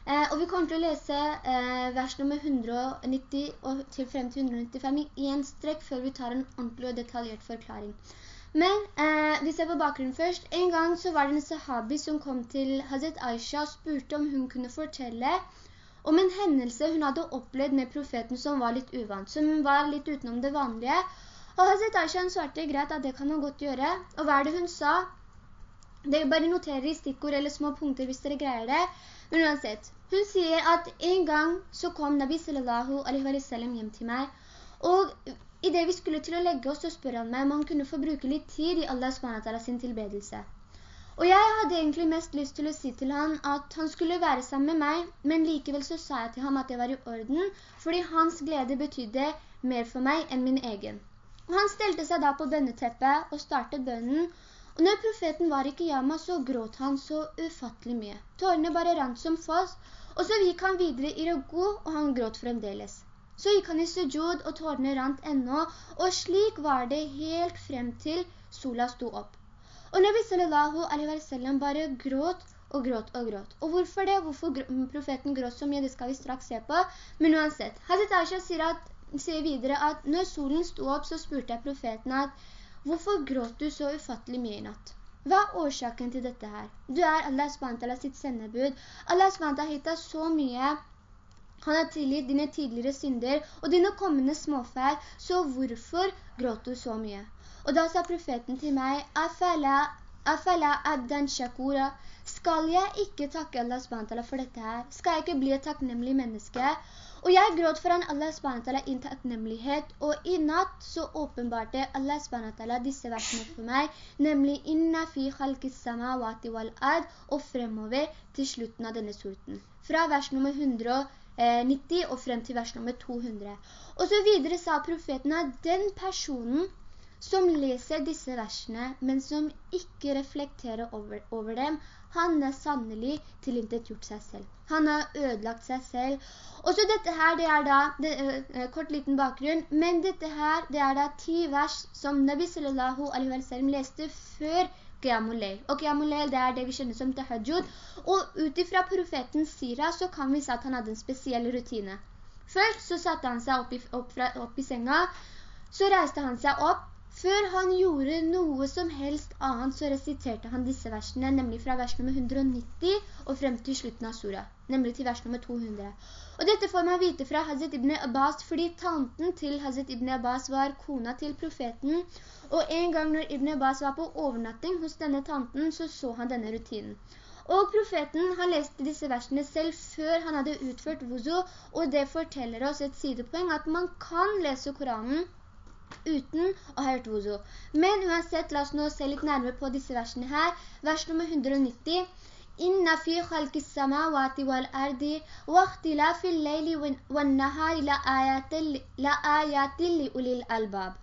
Eh, og vi kommer til å lese eh, vers nummer 190 og til frem til 195 i en strekk før vi tar en ordentlig og detaljert forklaring. Men eh, vi ser på bakgrunnen først. En gang så var det en sahabi som kom til Hazret Aisha og spurte om hun kunne fortelle om en hendelse hun hadde opplevd med profeten som var litt uvant, som var litt utenom det vanlige. Og Hazret Aisha svarte greit at det kan hun godt gjøre. Og hva er det hun sa? Det bare noterer i stikkord eller små punkter hvis dere greier det. Men uansett, hun sier at en gang så kom Nabi sallallahu alaihi wa sallam hjem til meg, og i det vi skulle til å legge oss, så spør han meg om han kunne få bruke litt tid i Allah SWT sin tilbedelse. Og jeg hadde egentlig mest lyst til å si til han at han skulle være sammen med meg, men likevel så sa jeg til ham at det var i orden, fordi hans glede betydde mer for meg enn min egen. Og han stelte seg da på bønneteppet og startet bønnen, og når profeten var i Kiyama, så gråt han så ufattelig mye. Tårene bare rant som foss, og så gikk han videre i Rogo, og han gråt fremdeles. Så gikk han i sujud, og tårene rant ennå, og slik var det helt frem til sola sto opp. Og Nabi sallallahu alaihi wa sallam bare gråt og gråt og gråt. Og hvorfor det? Hvorfor profeten gråt så mye? Det skal vi straks se på. Men uansett, Hazret Aisha sier, at, sier videre at når solen sto opp, så spurte jeg profeten at hvorfor gråt du så ufattelig mye i natt? Hva er årsaken til dette her? Du er Allah SWT sitt sendebud. Allah SWT har gitt deg så mye han har tilgitt dine tidligere synder og dine kommende småfeil, så hvorfor gråt du så mye? Og da sa profeten til meg, «Afala, abdan shakura, skal jeg ikke takke Allah SWT for dette her? Skal jeg ikke bli et takknemlig menneske?» Og jeg gråt foran Allah SWT i takknemlighet, og i natt så åpenbarte Allah SWT disse versene for meg, nemlig «Inna fi khalkis samawati wal ad» og fremover til slutten av denne surten. Fra vers nummer 190 og frem til vers nummer 200. Og så videre sa profeten at den personen som leser disse versene, men som ikke reflekterer over, over dem, han er sannelig tilintet gjort seg selv. Han har ødelagt seg selv. Og så dette her, det er da, det, kort liten bakgrunn, men dette her, det er da ti vers som Nabi sallallahu alaihi wa sallam leste før Qiyamul Layl. Og Qiyamul Layl, det er det vi kjenner som tahajjud. Og utifra profeten sira, så kan vi si at han hadde en spesiell rutine. Først så satte han seg opp i, opp fra, opp i senga, så reiste han seg opp, før han gjorde noe som helst annet, så resiterte han disse versene, nemlig fra vers nummer 190 og frem til slutten av sura, nemlig til vers nummer 200. Og dette får man vite fra Hazret ibn Abbas, fordi tanten til Hazret ibn Abbas var kona til profeten, og en gang når ibn Abbas var på overnatting hos denne tanten, så så han denne rutinen. Og profeten, han leste disse versene selv før han hadde utført wuzu, og det forteller oss et sidepoeng at man kan lese Koranen uten å ha hørt wuzu. Men uansett, la oss nå se litt nærmere på disse versene her. Vers nummer 190. Inna fi khalqis samawati wal ardi wa ikhtilafil layli wan nahari la ayatin li ulil albab.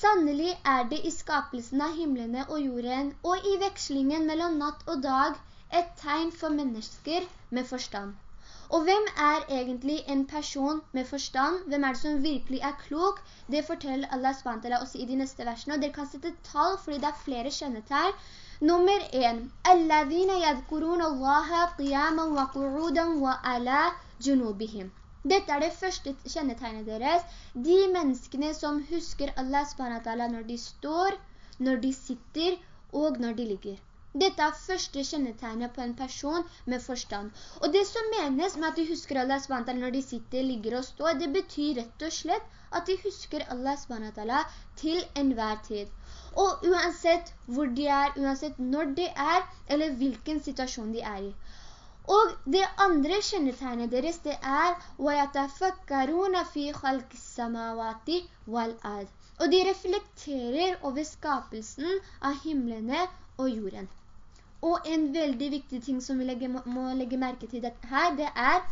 Sannelig er det i skapelsen av himmelene og jorden, og i vekslingen mellom natt og dag, et tegn for mennesker med forstand. Og hvem er egentlig en person med forstand? Hvem er det som virkelig er klok? Det forteller Allah SWT oss i de neste versene, og dere kan sette tall fordi det er flere kjennetegn. Nummer 1. «Alladhina yadkurun Allaha qiyaman wa qu'udan wa ala junubihim». Dette er det første kjennetegnet deres. De menneskene som husker Allah SWT når de står, når de sitter og når de ligger. Dette er første kjennetegnet på en person med forstand. Og det som menes med at de husker Allah SWT når de sitter, ligger og står, det betyr rett og slett at de husker Allah SWT til enhver tid. Og uansett hvor de er, uansett når de er, eller hvilken situasjon de er i. Og det andre kjennetegnet deres, det er وَيَتَفَكَّرُونَ فِي خَلْقِ السَّمَاوَاتِ وَالْأَرْضِ Og de reflekterer over skapelsen av himmelene og jorden. Og en veldig viktig ting som vi legger, må legge merke til dette her, det er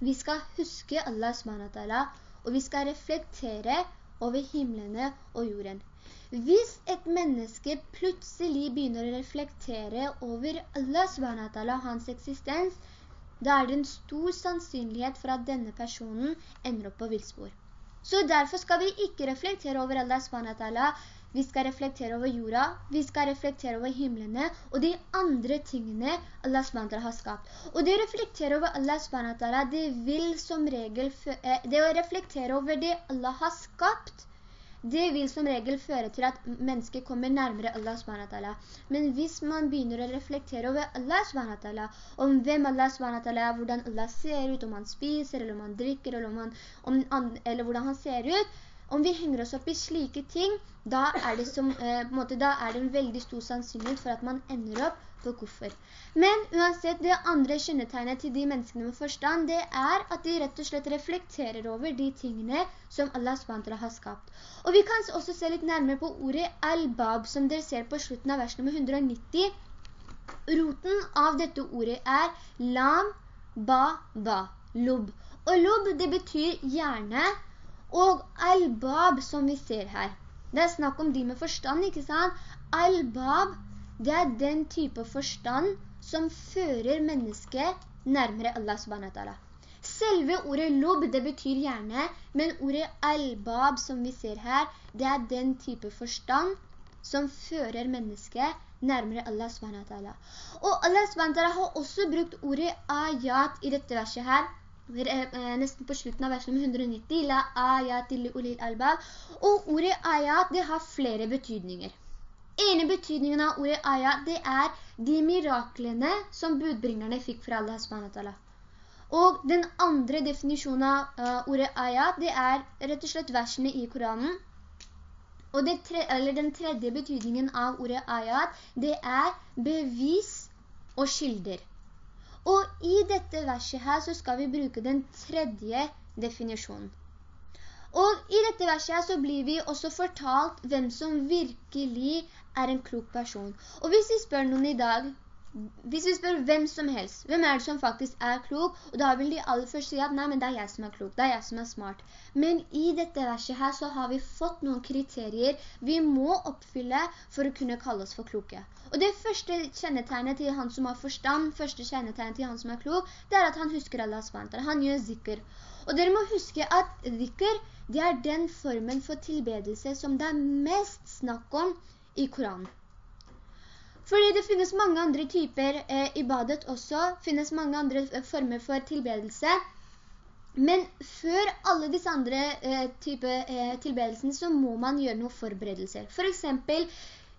vi skal huske Allah SWT, og vi skal reflektere over himmelene og jorden. Hvis et menneske plutselig begynner å reflektere over Allah SWT, hans eksistens, da er det en stor sannsynlighet for at denne personen ender opp på vilspor. Så derfor skal vi ikke reflektere over Allah SWT, vi skal reflektere over jorda, vi skal reflektere over himmelene og de andre tingene Allah SWT har skapt. Og det å reflektere over Allah SWT, det vil som regel, eh, det å reflektere over det Allah har skapt, det vil som regel føre til at mennesket kommer nærmere Allah SWT. Men hvis man begynner å reflektere over Allah SWT, om hvem Allah SWT er, hvordan Allah ser ut, om han spiser, eller om han drikker, eller, om han, om, eller hvordan han ser ut, om vi henger oss opp i slike ting, da er det, som, eh, måte, da er det en veldig stor sannsynlighet for at man ender opp på kuffer. Men uansett, det andre kjennetegnet til de menneskene med forstand, det er at de rett og slett reflekterer over de tingene som Allah SWT har skapt. Og vi kan også se litt nærmere på ordet al-bab, som dere ser på slutten av vers nummer 190. Roten av dette ordet er lam, ba, ba, lob. Og lob, det betyr hjerne, og al-bab som vi ser her. Det er snakk om de med forstand, ikke sant? Al-bab, det er den type forstand som fører mennesket nærmere Allah subhanahu Selve ordet lob, det betyr hjerne, men ordet al-bab som vi ser her, det er den type forstand som fører mennesket nærmere Allah subhanahu Og Allah subhanahu har også brukt ordet ayat i dette verset her, Eh, nesten på slutten av versen 190, la ayat til ulil albab. Og ordet ayat, det har flere betydninger. Ene betydningen av ordet ayat, det er de miraklene som budbringerne fikk fra Allah SWT. Og den andre definisjonen av uh, ordet ayat, det er rett og slett versene i Koranen. Og tre, den tredje betydningen av ordet ayat, det er bevis og skilder. Og i dette verset her så skal vi bruke den tredje definisjonen. Og i dette verset så blir vi også fortalt hvem som virkelig er en klok person. Og hvis vi spør noen i dag, hvis vi spør hvem som helst, hvem er det som faktisk er klok? Og da vil de aller først si at nei, men det er jeg som er klok, det er jeg som er smart. Men i dette verset her så har vi fått noen kriterier vi må oppfylle for å kunne kalle oss for kloke. Og det første kjennetegnet til han som har forstand, første kjennetegnet til han som er klok, det er at han husker Allahs vantar, Han gjør zikker. Og dere må huske at zikker, det er den formen for tilbedelse som det er mest snakk om i Koranen. Fordi det finnes mange andre typer eh, ibadet også, finnes mange andre eh, former for tilbedelse. Men før alle disse andre eh, typer eh, tilbedelsene så må man gjøre noen forberedelser. For eksempel,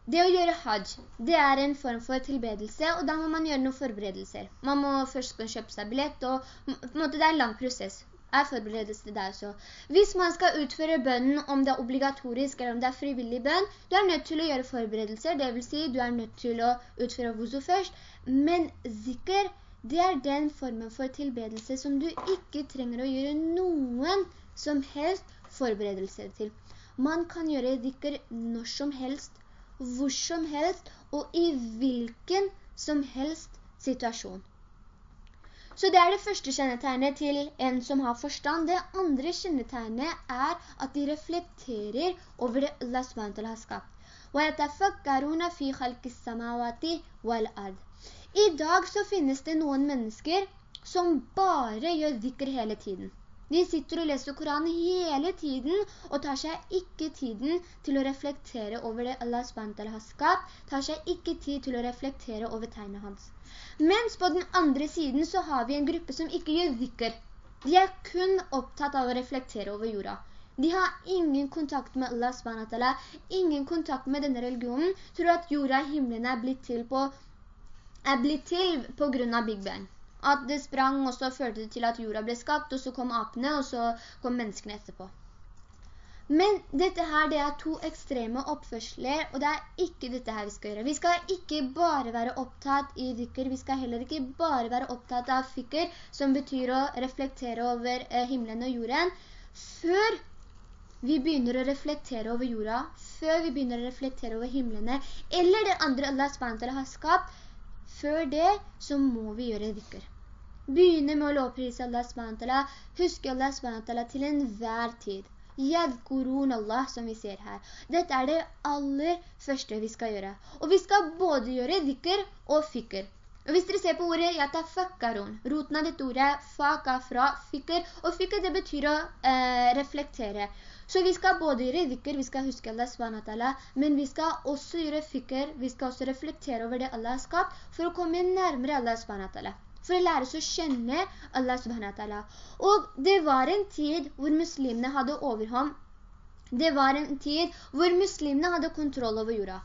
det å gjøre hajj, det er en form for tilbedelse, og da må man gjøre noen forberedelser. Man må først kjøpe seg billett, og på en måte det er en lang prosess er forberedelse deg også. Hvis man skal utføre bønnen, om det er obligatorisk eller om det er frivillig bønn, du er nødt til å gjøre forberedelser, det vil si du er nødt til å utføre wuzu først, men sikker, det er den formen for tilbedelse som du ikke trenger å gjøre noen som helst forberedelser til. Man kan gjøre zikr når som helst, hvor som helst, og i hvilken som helst situasjon. Så det er det første kjennetegnet til en som har forstand. Det andre kjennetegnet er at de reflekterer over det Allah SWT har skapt. I dag så finnes det noen mennesker som bare gjør dhikr hele tiden. De sitter og leser Koranen hele tiden, og tar seg ikke tiden til å reflektere over det Allah SWT har skapt, tar seg ikke tid til å reflektere over tegnet hans. Mens på den andre siden så har vi en gruppe som ikke gjør vikker. De er kun opptatt av å reflektere over jorda. De har ingen kontakt med Allah SWT, ingen kontakt med denne religionen, tror at jorda og himmelen er blitt til på, er blitt til på grunn av Big Bang. At det sprang, og så førte det til at jorda ble skapt, og så kom apene, og så kom menneskene etterpå. Men dette her, det er to ekstreme oppførsler, og det er ikke dette her vi skal gjøre. Vi skal ikke bare være opptatt i dykker, vi skal heller ikke bare være opptatt av fikker, som betyr å reflektere over eh, himmelen og jorden, før vi begynner å reflektere over jorda, før vi begynner å reflektere over himmelene, eller det andre Allah SWT har skapt, før det så må vi gjøre dykker. Begynne med å lovprise Allah SWT, huske Allah SWT til enhver tid. Yadkurun Allah, som vi ser her. Dette er det aller første vi skal gjøre. Og vi skal både gjøre dikker og fikker. Og hvis dere ser på ordet yatafakkarun, roten av dette ordet faka fra fikker, og fikker det betyr å eh, reflektere. Så vi skal både gjøre dikker, vi skal huske Allah SWT, men vi skal også gjøre fikker, vi skal også reflektere over det Allah har skapt, for å komme nærmere Allah SWT for å lære oss å kjenne Allah subhanahu wa ta'ala. Og det var en tid hvor muslimene hadde overhånd. Det var en tid hvor muslimene hadde kontroll over jorda.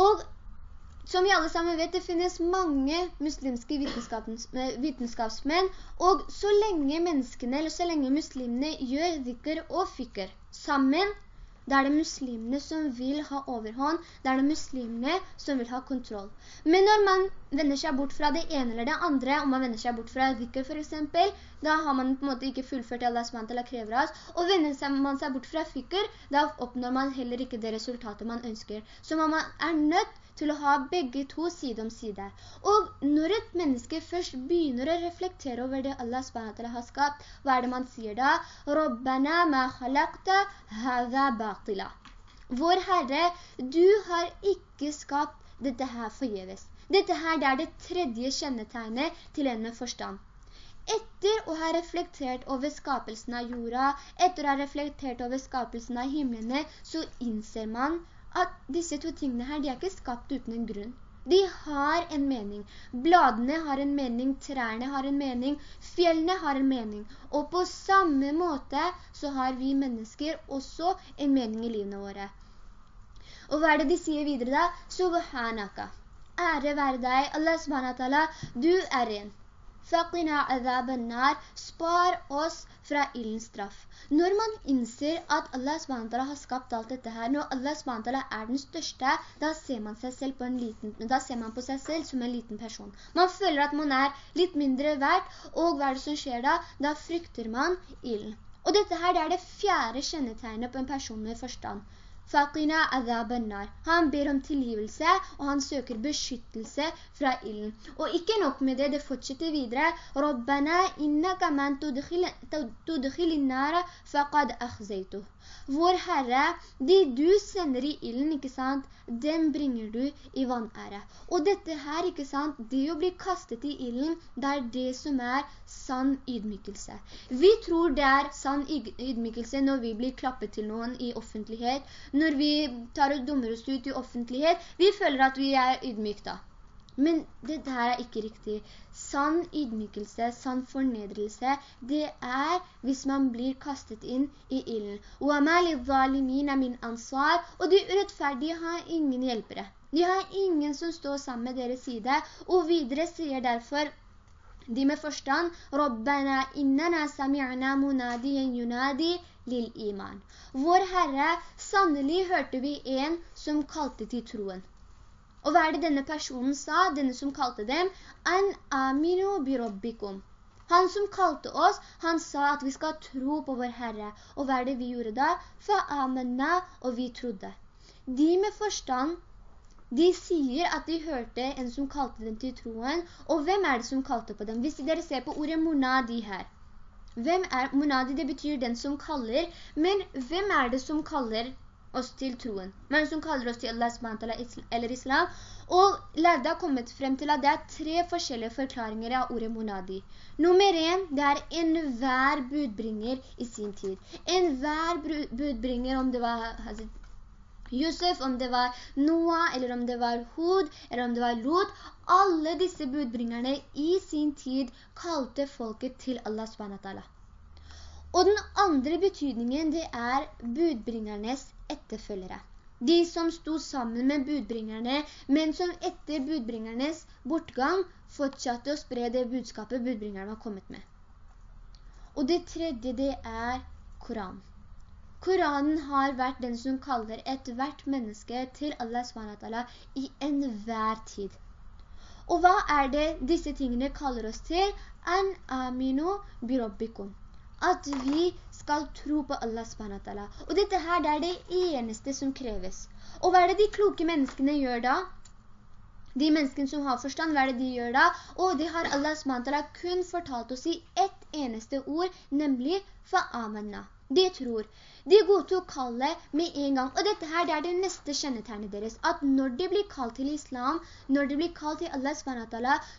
Og som vi alle sammen vet, det finnes mange muslimske vitenskapsmenn, og så lenge menneskene, eller så lenge muslimene gjør dikker og fikker sammen, det er det muslimene som vil ha overhånd, det er det muslimene som vil ha kontroll. Men når man vender seg bort fra det ene eller det andre, om man vender seg bort fra dhikr for eksempel, da har man på en måte ikke fullført Allah SWT krever av oss, og vender man seg bort fra fikr, da oppnår man heller ikke det resultatet man ønsker. Så man er nødt til å ha begge to side om side. Og når et menneske først begynner å reflektere over det Allah SWT har skapt, hva er det man sier da? «Rabbana ma khalaqta hadha batila». Vår Herre, du har ikke skapt dette her forgjeves. Dette her er det tredje kjennetegnet til en med forstand. Etter å ha reflektert over skapelsen av jorda, etter å ha reflektert over skapelsen av himmelene, så innser man at disse to tingene her, de er ikke skapt uten en grunn. De har en mening. Bladene har en mening, trærne har en mening, fjellene har en mening. Og på samme måte så har vi mennesker også en mening i livene våre. Og hva er det de sier videre da? Subhanaka. Ære være deg, Allah subhanahu du er ren. Faqina azab nar spar oss fra illens straff. Når man innser at Allah SWT har skapt alt dette her, når Allah SWT er den største, da ser man seg selv på en liten, da ser man på seg selv som en liten person. Man føler at man er litt mindre verdt, og hva er det som skjer da? Da frykter man illen. Og dette her det er det fjerde kjennetegnet på en person med forstand. Faqina nar». Han ber om tilgivelse, og han søker beskyttelse fra illen. Og ikke nok med det, det fortsetter videre. Rabbana innaka man tudkhil nara faqad akhzaytuh. Vår Herre, de du sender i illen, ikke sant, den bringer du i vannære. Og dette her, ikke sant, det å bli kastet i illen, det er det som er sann ydmykelse. Vi tror det er sann ydmykelse når vi blir klappet til noen i offentlighet, når vi tar og dummer oss ut i offentlighet. Vi føler at vi er ydmykt da. Men dette her er ikke riktig. Sann ydmykelse, sann fornedrelse, det er hvis man blir kastet inn i illen. Og de urettferdige har ingen hjelpere. De har ingen som står sammen med deres side. Og videre sier derfor de med forstand, «Rabbana innana sami'na munadiyen yunadi lil iman». Vår Herre, sannelig hørte vi en som kalte til troen. Og hva er det denne personen sa, denne som kalte dem? An aminu birobbikum. Han som kalte oss, han sa at vi skal tro på vår Herre. Og hva er det vi gjorde da? Fa amanna, og vi trodde. De med forstand, de sier at de hørte en som kalte dem til troen. Og hvem er det som kalte på dem? Hvis dere ser på ordet monadi her. Hvem er monadi? Det betyr den som kaller. Men hvem er det som kaller oss til troen. Hvem som kaller oss til Allah eller islam. Og lærde har kommet frem til at det er tre forskjellige forklaringer av ordet monadi. Nummer en, det er enhver budbringer i sin tid. Enhver budbringer, om det var Josef, om det var Noah, eller om det var Hud, eller om det var Lot. Alle disse budbringerne i sin tid kalte folket til Allah SWT. Og den andre betydningen, det er budbringernes etterfølgere. De som sto sammen med budbringerne, men som etter budbringernes bortgang fortsatte å spre det budskapet budbringerne var kommet med. Og det tredje, det er Koran. Koranen har vært den som kaller et hvert menneske til Allah SWT i enhver tid. Og hva er det disse tingene kaller oss til? An aminu birobbikum. At vi skal tro på Allah SWT. Og dette her, det er det eneste som kreves. Og hva er det de kloke menneskene gjør da? De menneskene som har forstand, hva er det de gjør da? Og det har Allah SWT kun fortalt oss i ett eneste ord, nemlig «fa'amanna». De tror. De godtok kallet med en gang. Og dette her, det er det neste kjennetegnet deres. At når de blir kalt til islam, når de blir kalt til Allah SWT,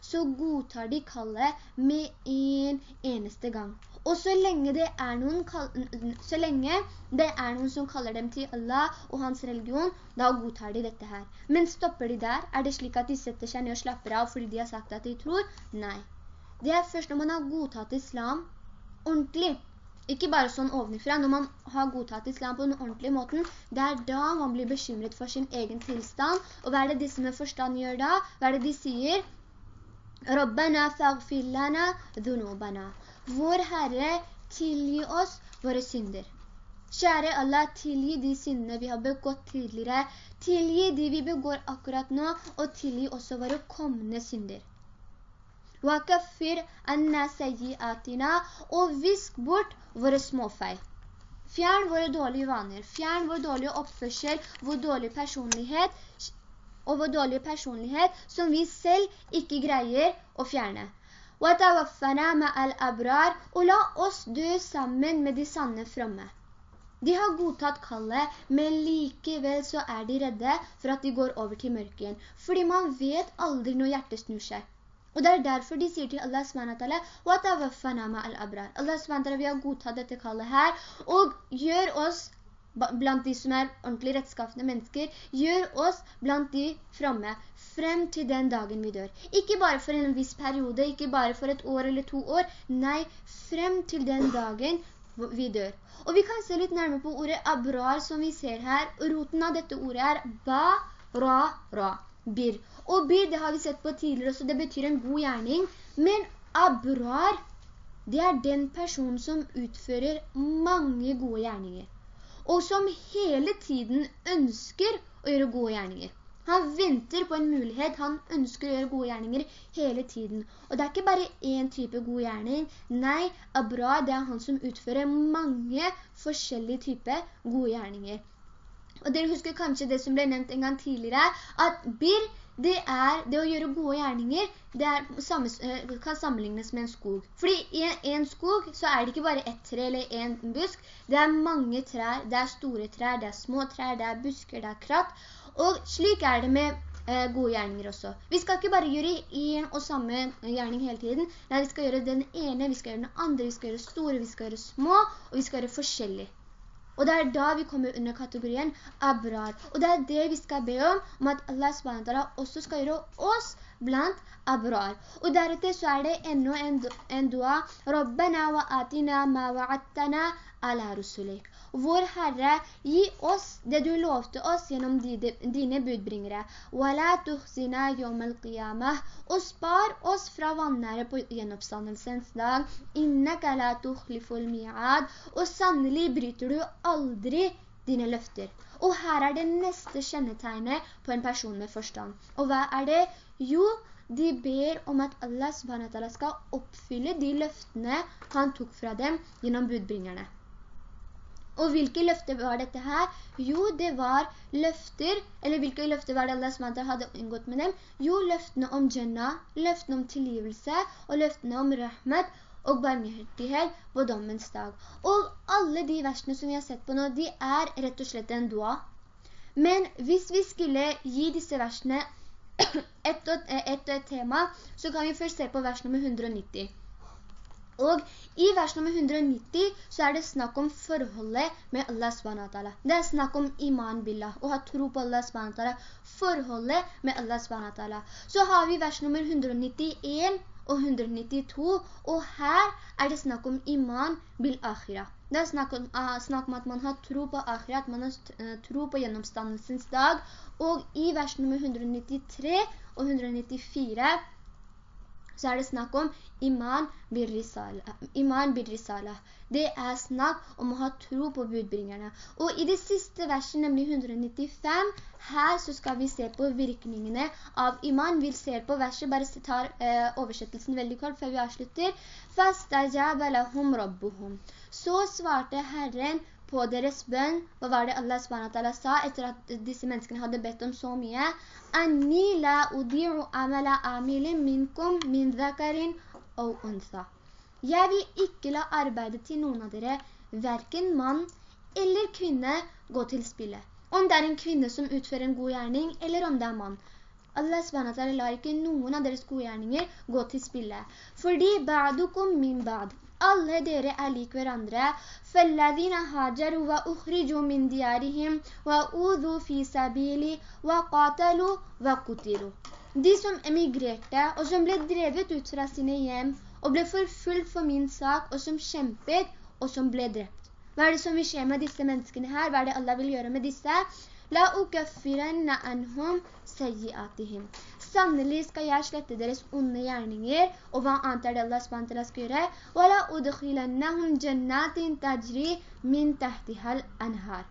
så godtar de kallet med en eneste gang. Og så lenge det er noen, så lenge det er noen som kaller dem til Allah og hans religion, da godtar de dette her. Men stopper de der? Er det slik at de setter seg ned og slapper av fordi de har sagt at de tror? Nei. Det er først når man har godtatt islam ordentlig, ikke bare sånn ovenifra, når man har godtatt islam på den ordentlige måten, det er da man blir bekymret for sin egen tilstand. Og hva er det disse med forstand gjør da? Hva er det de sier? «Rabbana faghfir lana dhunubana». Vår Herre, tilgi oss våre synder. Kjære Allah, tilgi de syndene vi har begått tidligere. Tilgi de vi begår akkurat nå, og tilgi også våre kommende synder. Wakaffir anna sayyiatina, og visk bort våre småfeil. Fjern våre dårlige vaner, fjern vår dårlige oppførsel, vår dårlige personlighet, og vår dårlige personlighet som vi selv ikke greier å fjerne. وَتَوَفَّنَا مَا الْأَبْرَارِ Og la oss dø sammen med de sanne fromme. De har godtatt kallet, men likevel så er de redde for at de går over til mørken. Fordi man vet aldri når hjertet snur seg. Og det er derfor de sier til Allah SWT Allah SWT vi har godtatt dette kallet her, og gjør oss blant de som er ordentlig rettskaffende mennesker, gjør oss blant de fremme frem til den dagen vi dør. Ikke bare for en viss periode, ikke bare for et år eller to år, nei, frem til den dagen vi dør. Og vi kan se litt nærmere på ordet abrar som vi ser her, roten av dette ordet er ba, ra, ra bir. Og bir, det har vi sett på tidligere også, det betyr en god gjerning. Men abrar, det er den personen som utfører mange gode gjerninger. Og som hele tiden ønsker å gjøre gode gjerninger. Han venter på en mulighet, han ønsker å gjøre gode gjerninger hele tiden. Og det er ikke bare en type god gjerning. Nei, Abra, det er han som utfører mange forskjellige typer gode gjerninger. Og dere husker kanskje det som ble nevnt en gang tidligere, at bir, det er det å gjøre gode gjerninger, det eh, kan sammenlignes med en skog. Fordi i en, en, skog så er det ikke bare ett tre eller en busk, det er mange trær, det er store trær, det er små trær, det er busker, det er kratt. Og slik er det med eh, gode gjerninger også. Vi skal ikke bare gjøre en og samme gjerning hele tiden. Nei, vi skal gjøre den ene, vi skal gjøre den andre, vi skal gjøre store, vi skal gjøre små, og vi skal gjøre forskjellig. Og det er da vi kommer under kategorien abrar. Og det er det vi skal be om, om at Allah SWT også skal gjøre oss blant abrar. Og deretter så er det enda en, dua. Rabbana wa atina ma wa'attana ala rusulik. Vår Herre, gi oss det du lovte oss gjennom dine budbringere. Og spar oss fra vannære på gjenoppstandelsens dag. Og sannelig bryter du aldri dine løfter. Og her er det neste kjennetegnet på en person med forstand. Og hva er det? Jo, de ber om at Allah skal oppfylle de løftene han tok fra dem gjennom budbringerne. Og hvilke løfter var dette her? Jo, det var løfter, eller hvilke løfter var det Allah SWT hadde inngått med dem? Jo, løftene om Jannah, løftene om tilgivelse, og løftene om rahmat og barmhjertighet på dommens dag. Og alle de versene som vi har sett på nå, de er rett og slett en dua. Men hvis vi skulle gi disse versene og et, et, et tema, så kan vi først se på vers nummer 190. Og i vers nummer 190 så er det snakk om forholdet med Allah SWT. Det er snakk om iman billah, å ha tro på Allah SWT. Forholdet med Allah SWT. Så har vi vers nummer 191 og 192, og her er det snakk om iman bil akhira. Det er snakk om, uh, snakk om, at man har tro på akhira, at man har uh, tro på gjennomstandelsens dag, og i vers nummer 193 og 194 så er det snakk om iman bil risala. Iman bil risala. Det er snakk om å ha tro på budbringerne. Og i det siste verset, nemlig 195, her så skal vi se på virkningene av iman. Vi ser på verset, bare tar eh, oversettelsen veldig kort før vi avslutter. Så svarte Herren på deres bønn, hva var det Allah SWT sa etter at disse menneskene hadde bedt om så mye? «Anni la udi'u amala amilin minkum min dhakarin og unsa». Jeg vil ikke la arbeidet til noen av dere, hverken mann eller kvinne, gå til spillet. Om det er en kvinne som utfører en god gjerning, eller om det er mann. Allah SWT lar ikke noen av deres gode gjerninger gå til spillet. Fordi ba'dukum min ba'd Alle dere er lik hverandre. فَالَّذِينَ هَاجَرُوا وَأُخْرِجُوا مِنْ دِيَارِهِمْ وَأُوذُوا فِي سَبِيلِ وَقَاتَلُوا وَقُتِلُوا De som emigrerte, og som ble drevet ut fra sine hjem, og ble forfulgt for min sak, og som kjempet, og som ble drept. Hva er det som vil skje med disse menneskene her? Hva er det Allah vil gjøre med disse? La ukaffiranna anhum sayyiatihim. Sannelig skal jeg slette deres onde gjerninger, og hva annet er det Allah SWT skal gjøre? «Wala udkhilannahum jannatin tajri min tahtihal anhar».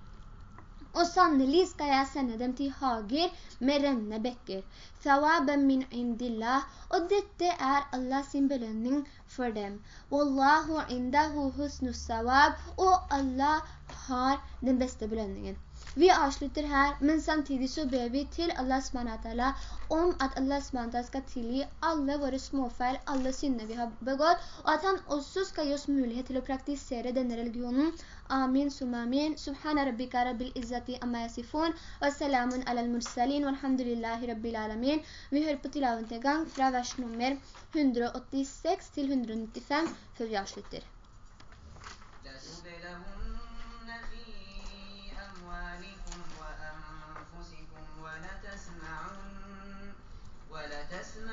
Og sannelig skal jeg sende dem til hager med rennende bekker. «Thawaben min indillah», og dette er Allahs belønning for dem. «Wallahu indahu husnus thawab. og Allah har den beste belønningen. Vi avslutter her, men samtidig så ber vi til Allah SWT om at Allah SWT skal tilgi alle våre småfeil, alle synder vi har begått, og at han også skal gi oss mulighet til å praktisere denne religionen. Amin, summa amin. Subhana rabbika rabbil izzati amma yasifun, wa salamun ala al-mursalin, walhamdulillahi rabbil alamin. Vi hører på tilavent en gang fra vers nummer 186 til 195 før vi avslutter.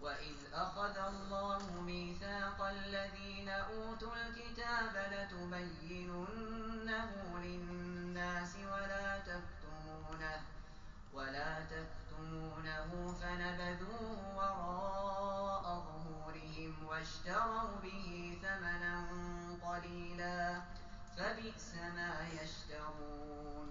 وإذ أخذ الله ميثاق الذين أوتوا الكتاب لتبيننه للناس ولا تكتمونه ولا تكتمونه فنبذوه وراء ظهورهم واشتروا به ثمنا قليلا فبئس ما يشترون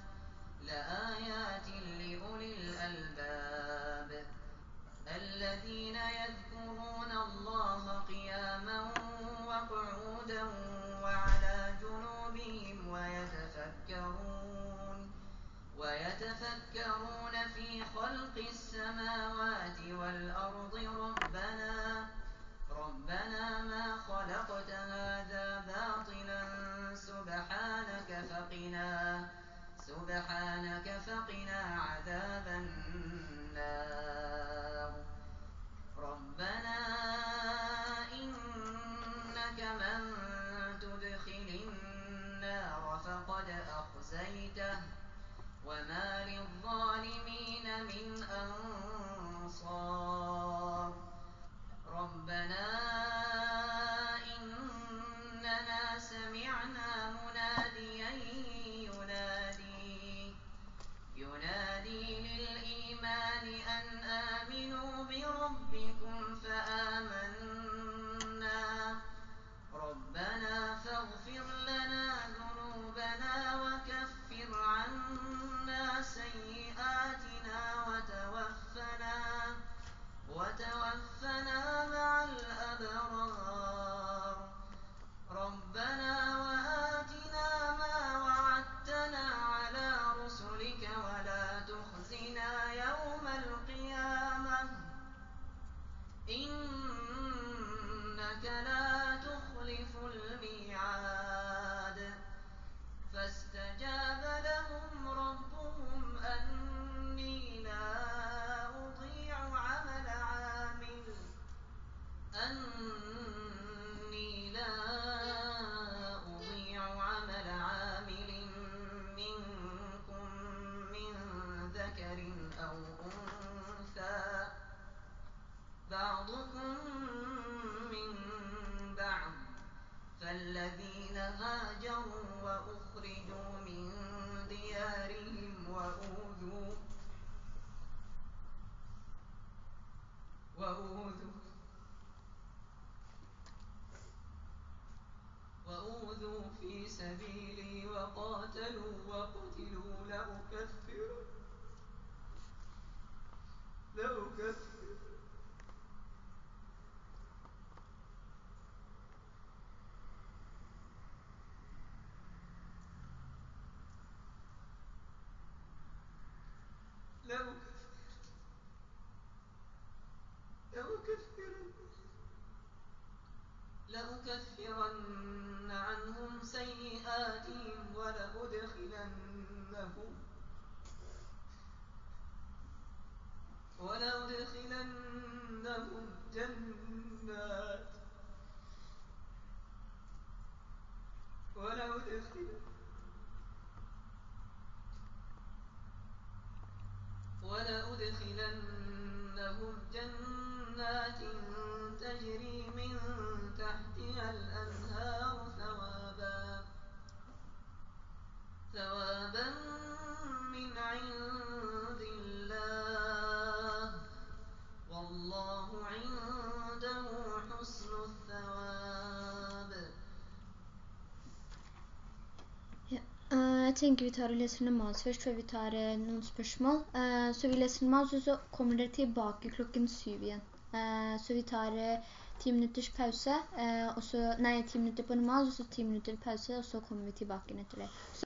سبيلي وقاتلوا وقتلوا لأكفر لأكفر. لأكفرن vi tar og leser namaz først, før vi tar eh, noen spørsmål. Eh, så vi leser namaz, og så kommer dere tilbake klokken syv igjen. Eh, så vi tar eh, ti minutters pause, eh, så, nei, ti minutter på namaz, og så ti minutter pause, og så kommer vi tilbake etter det. Så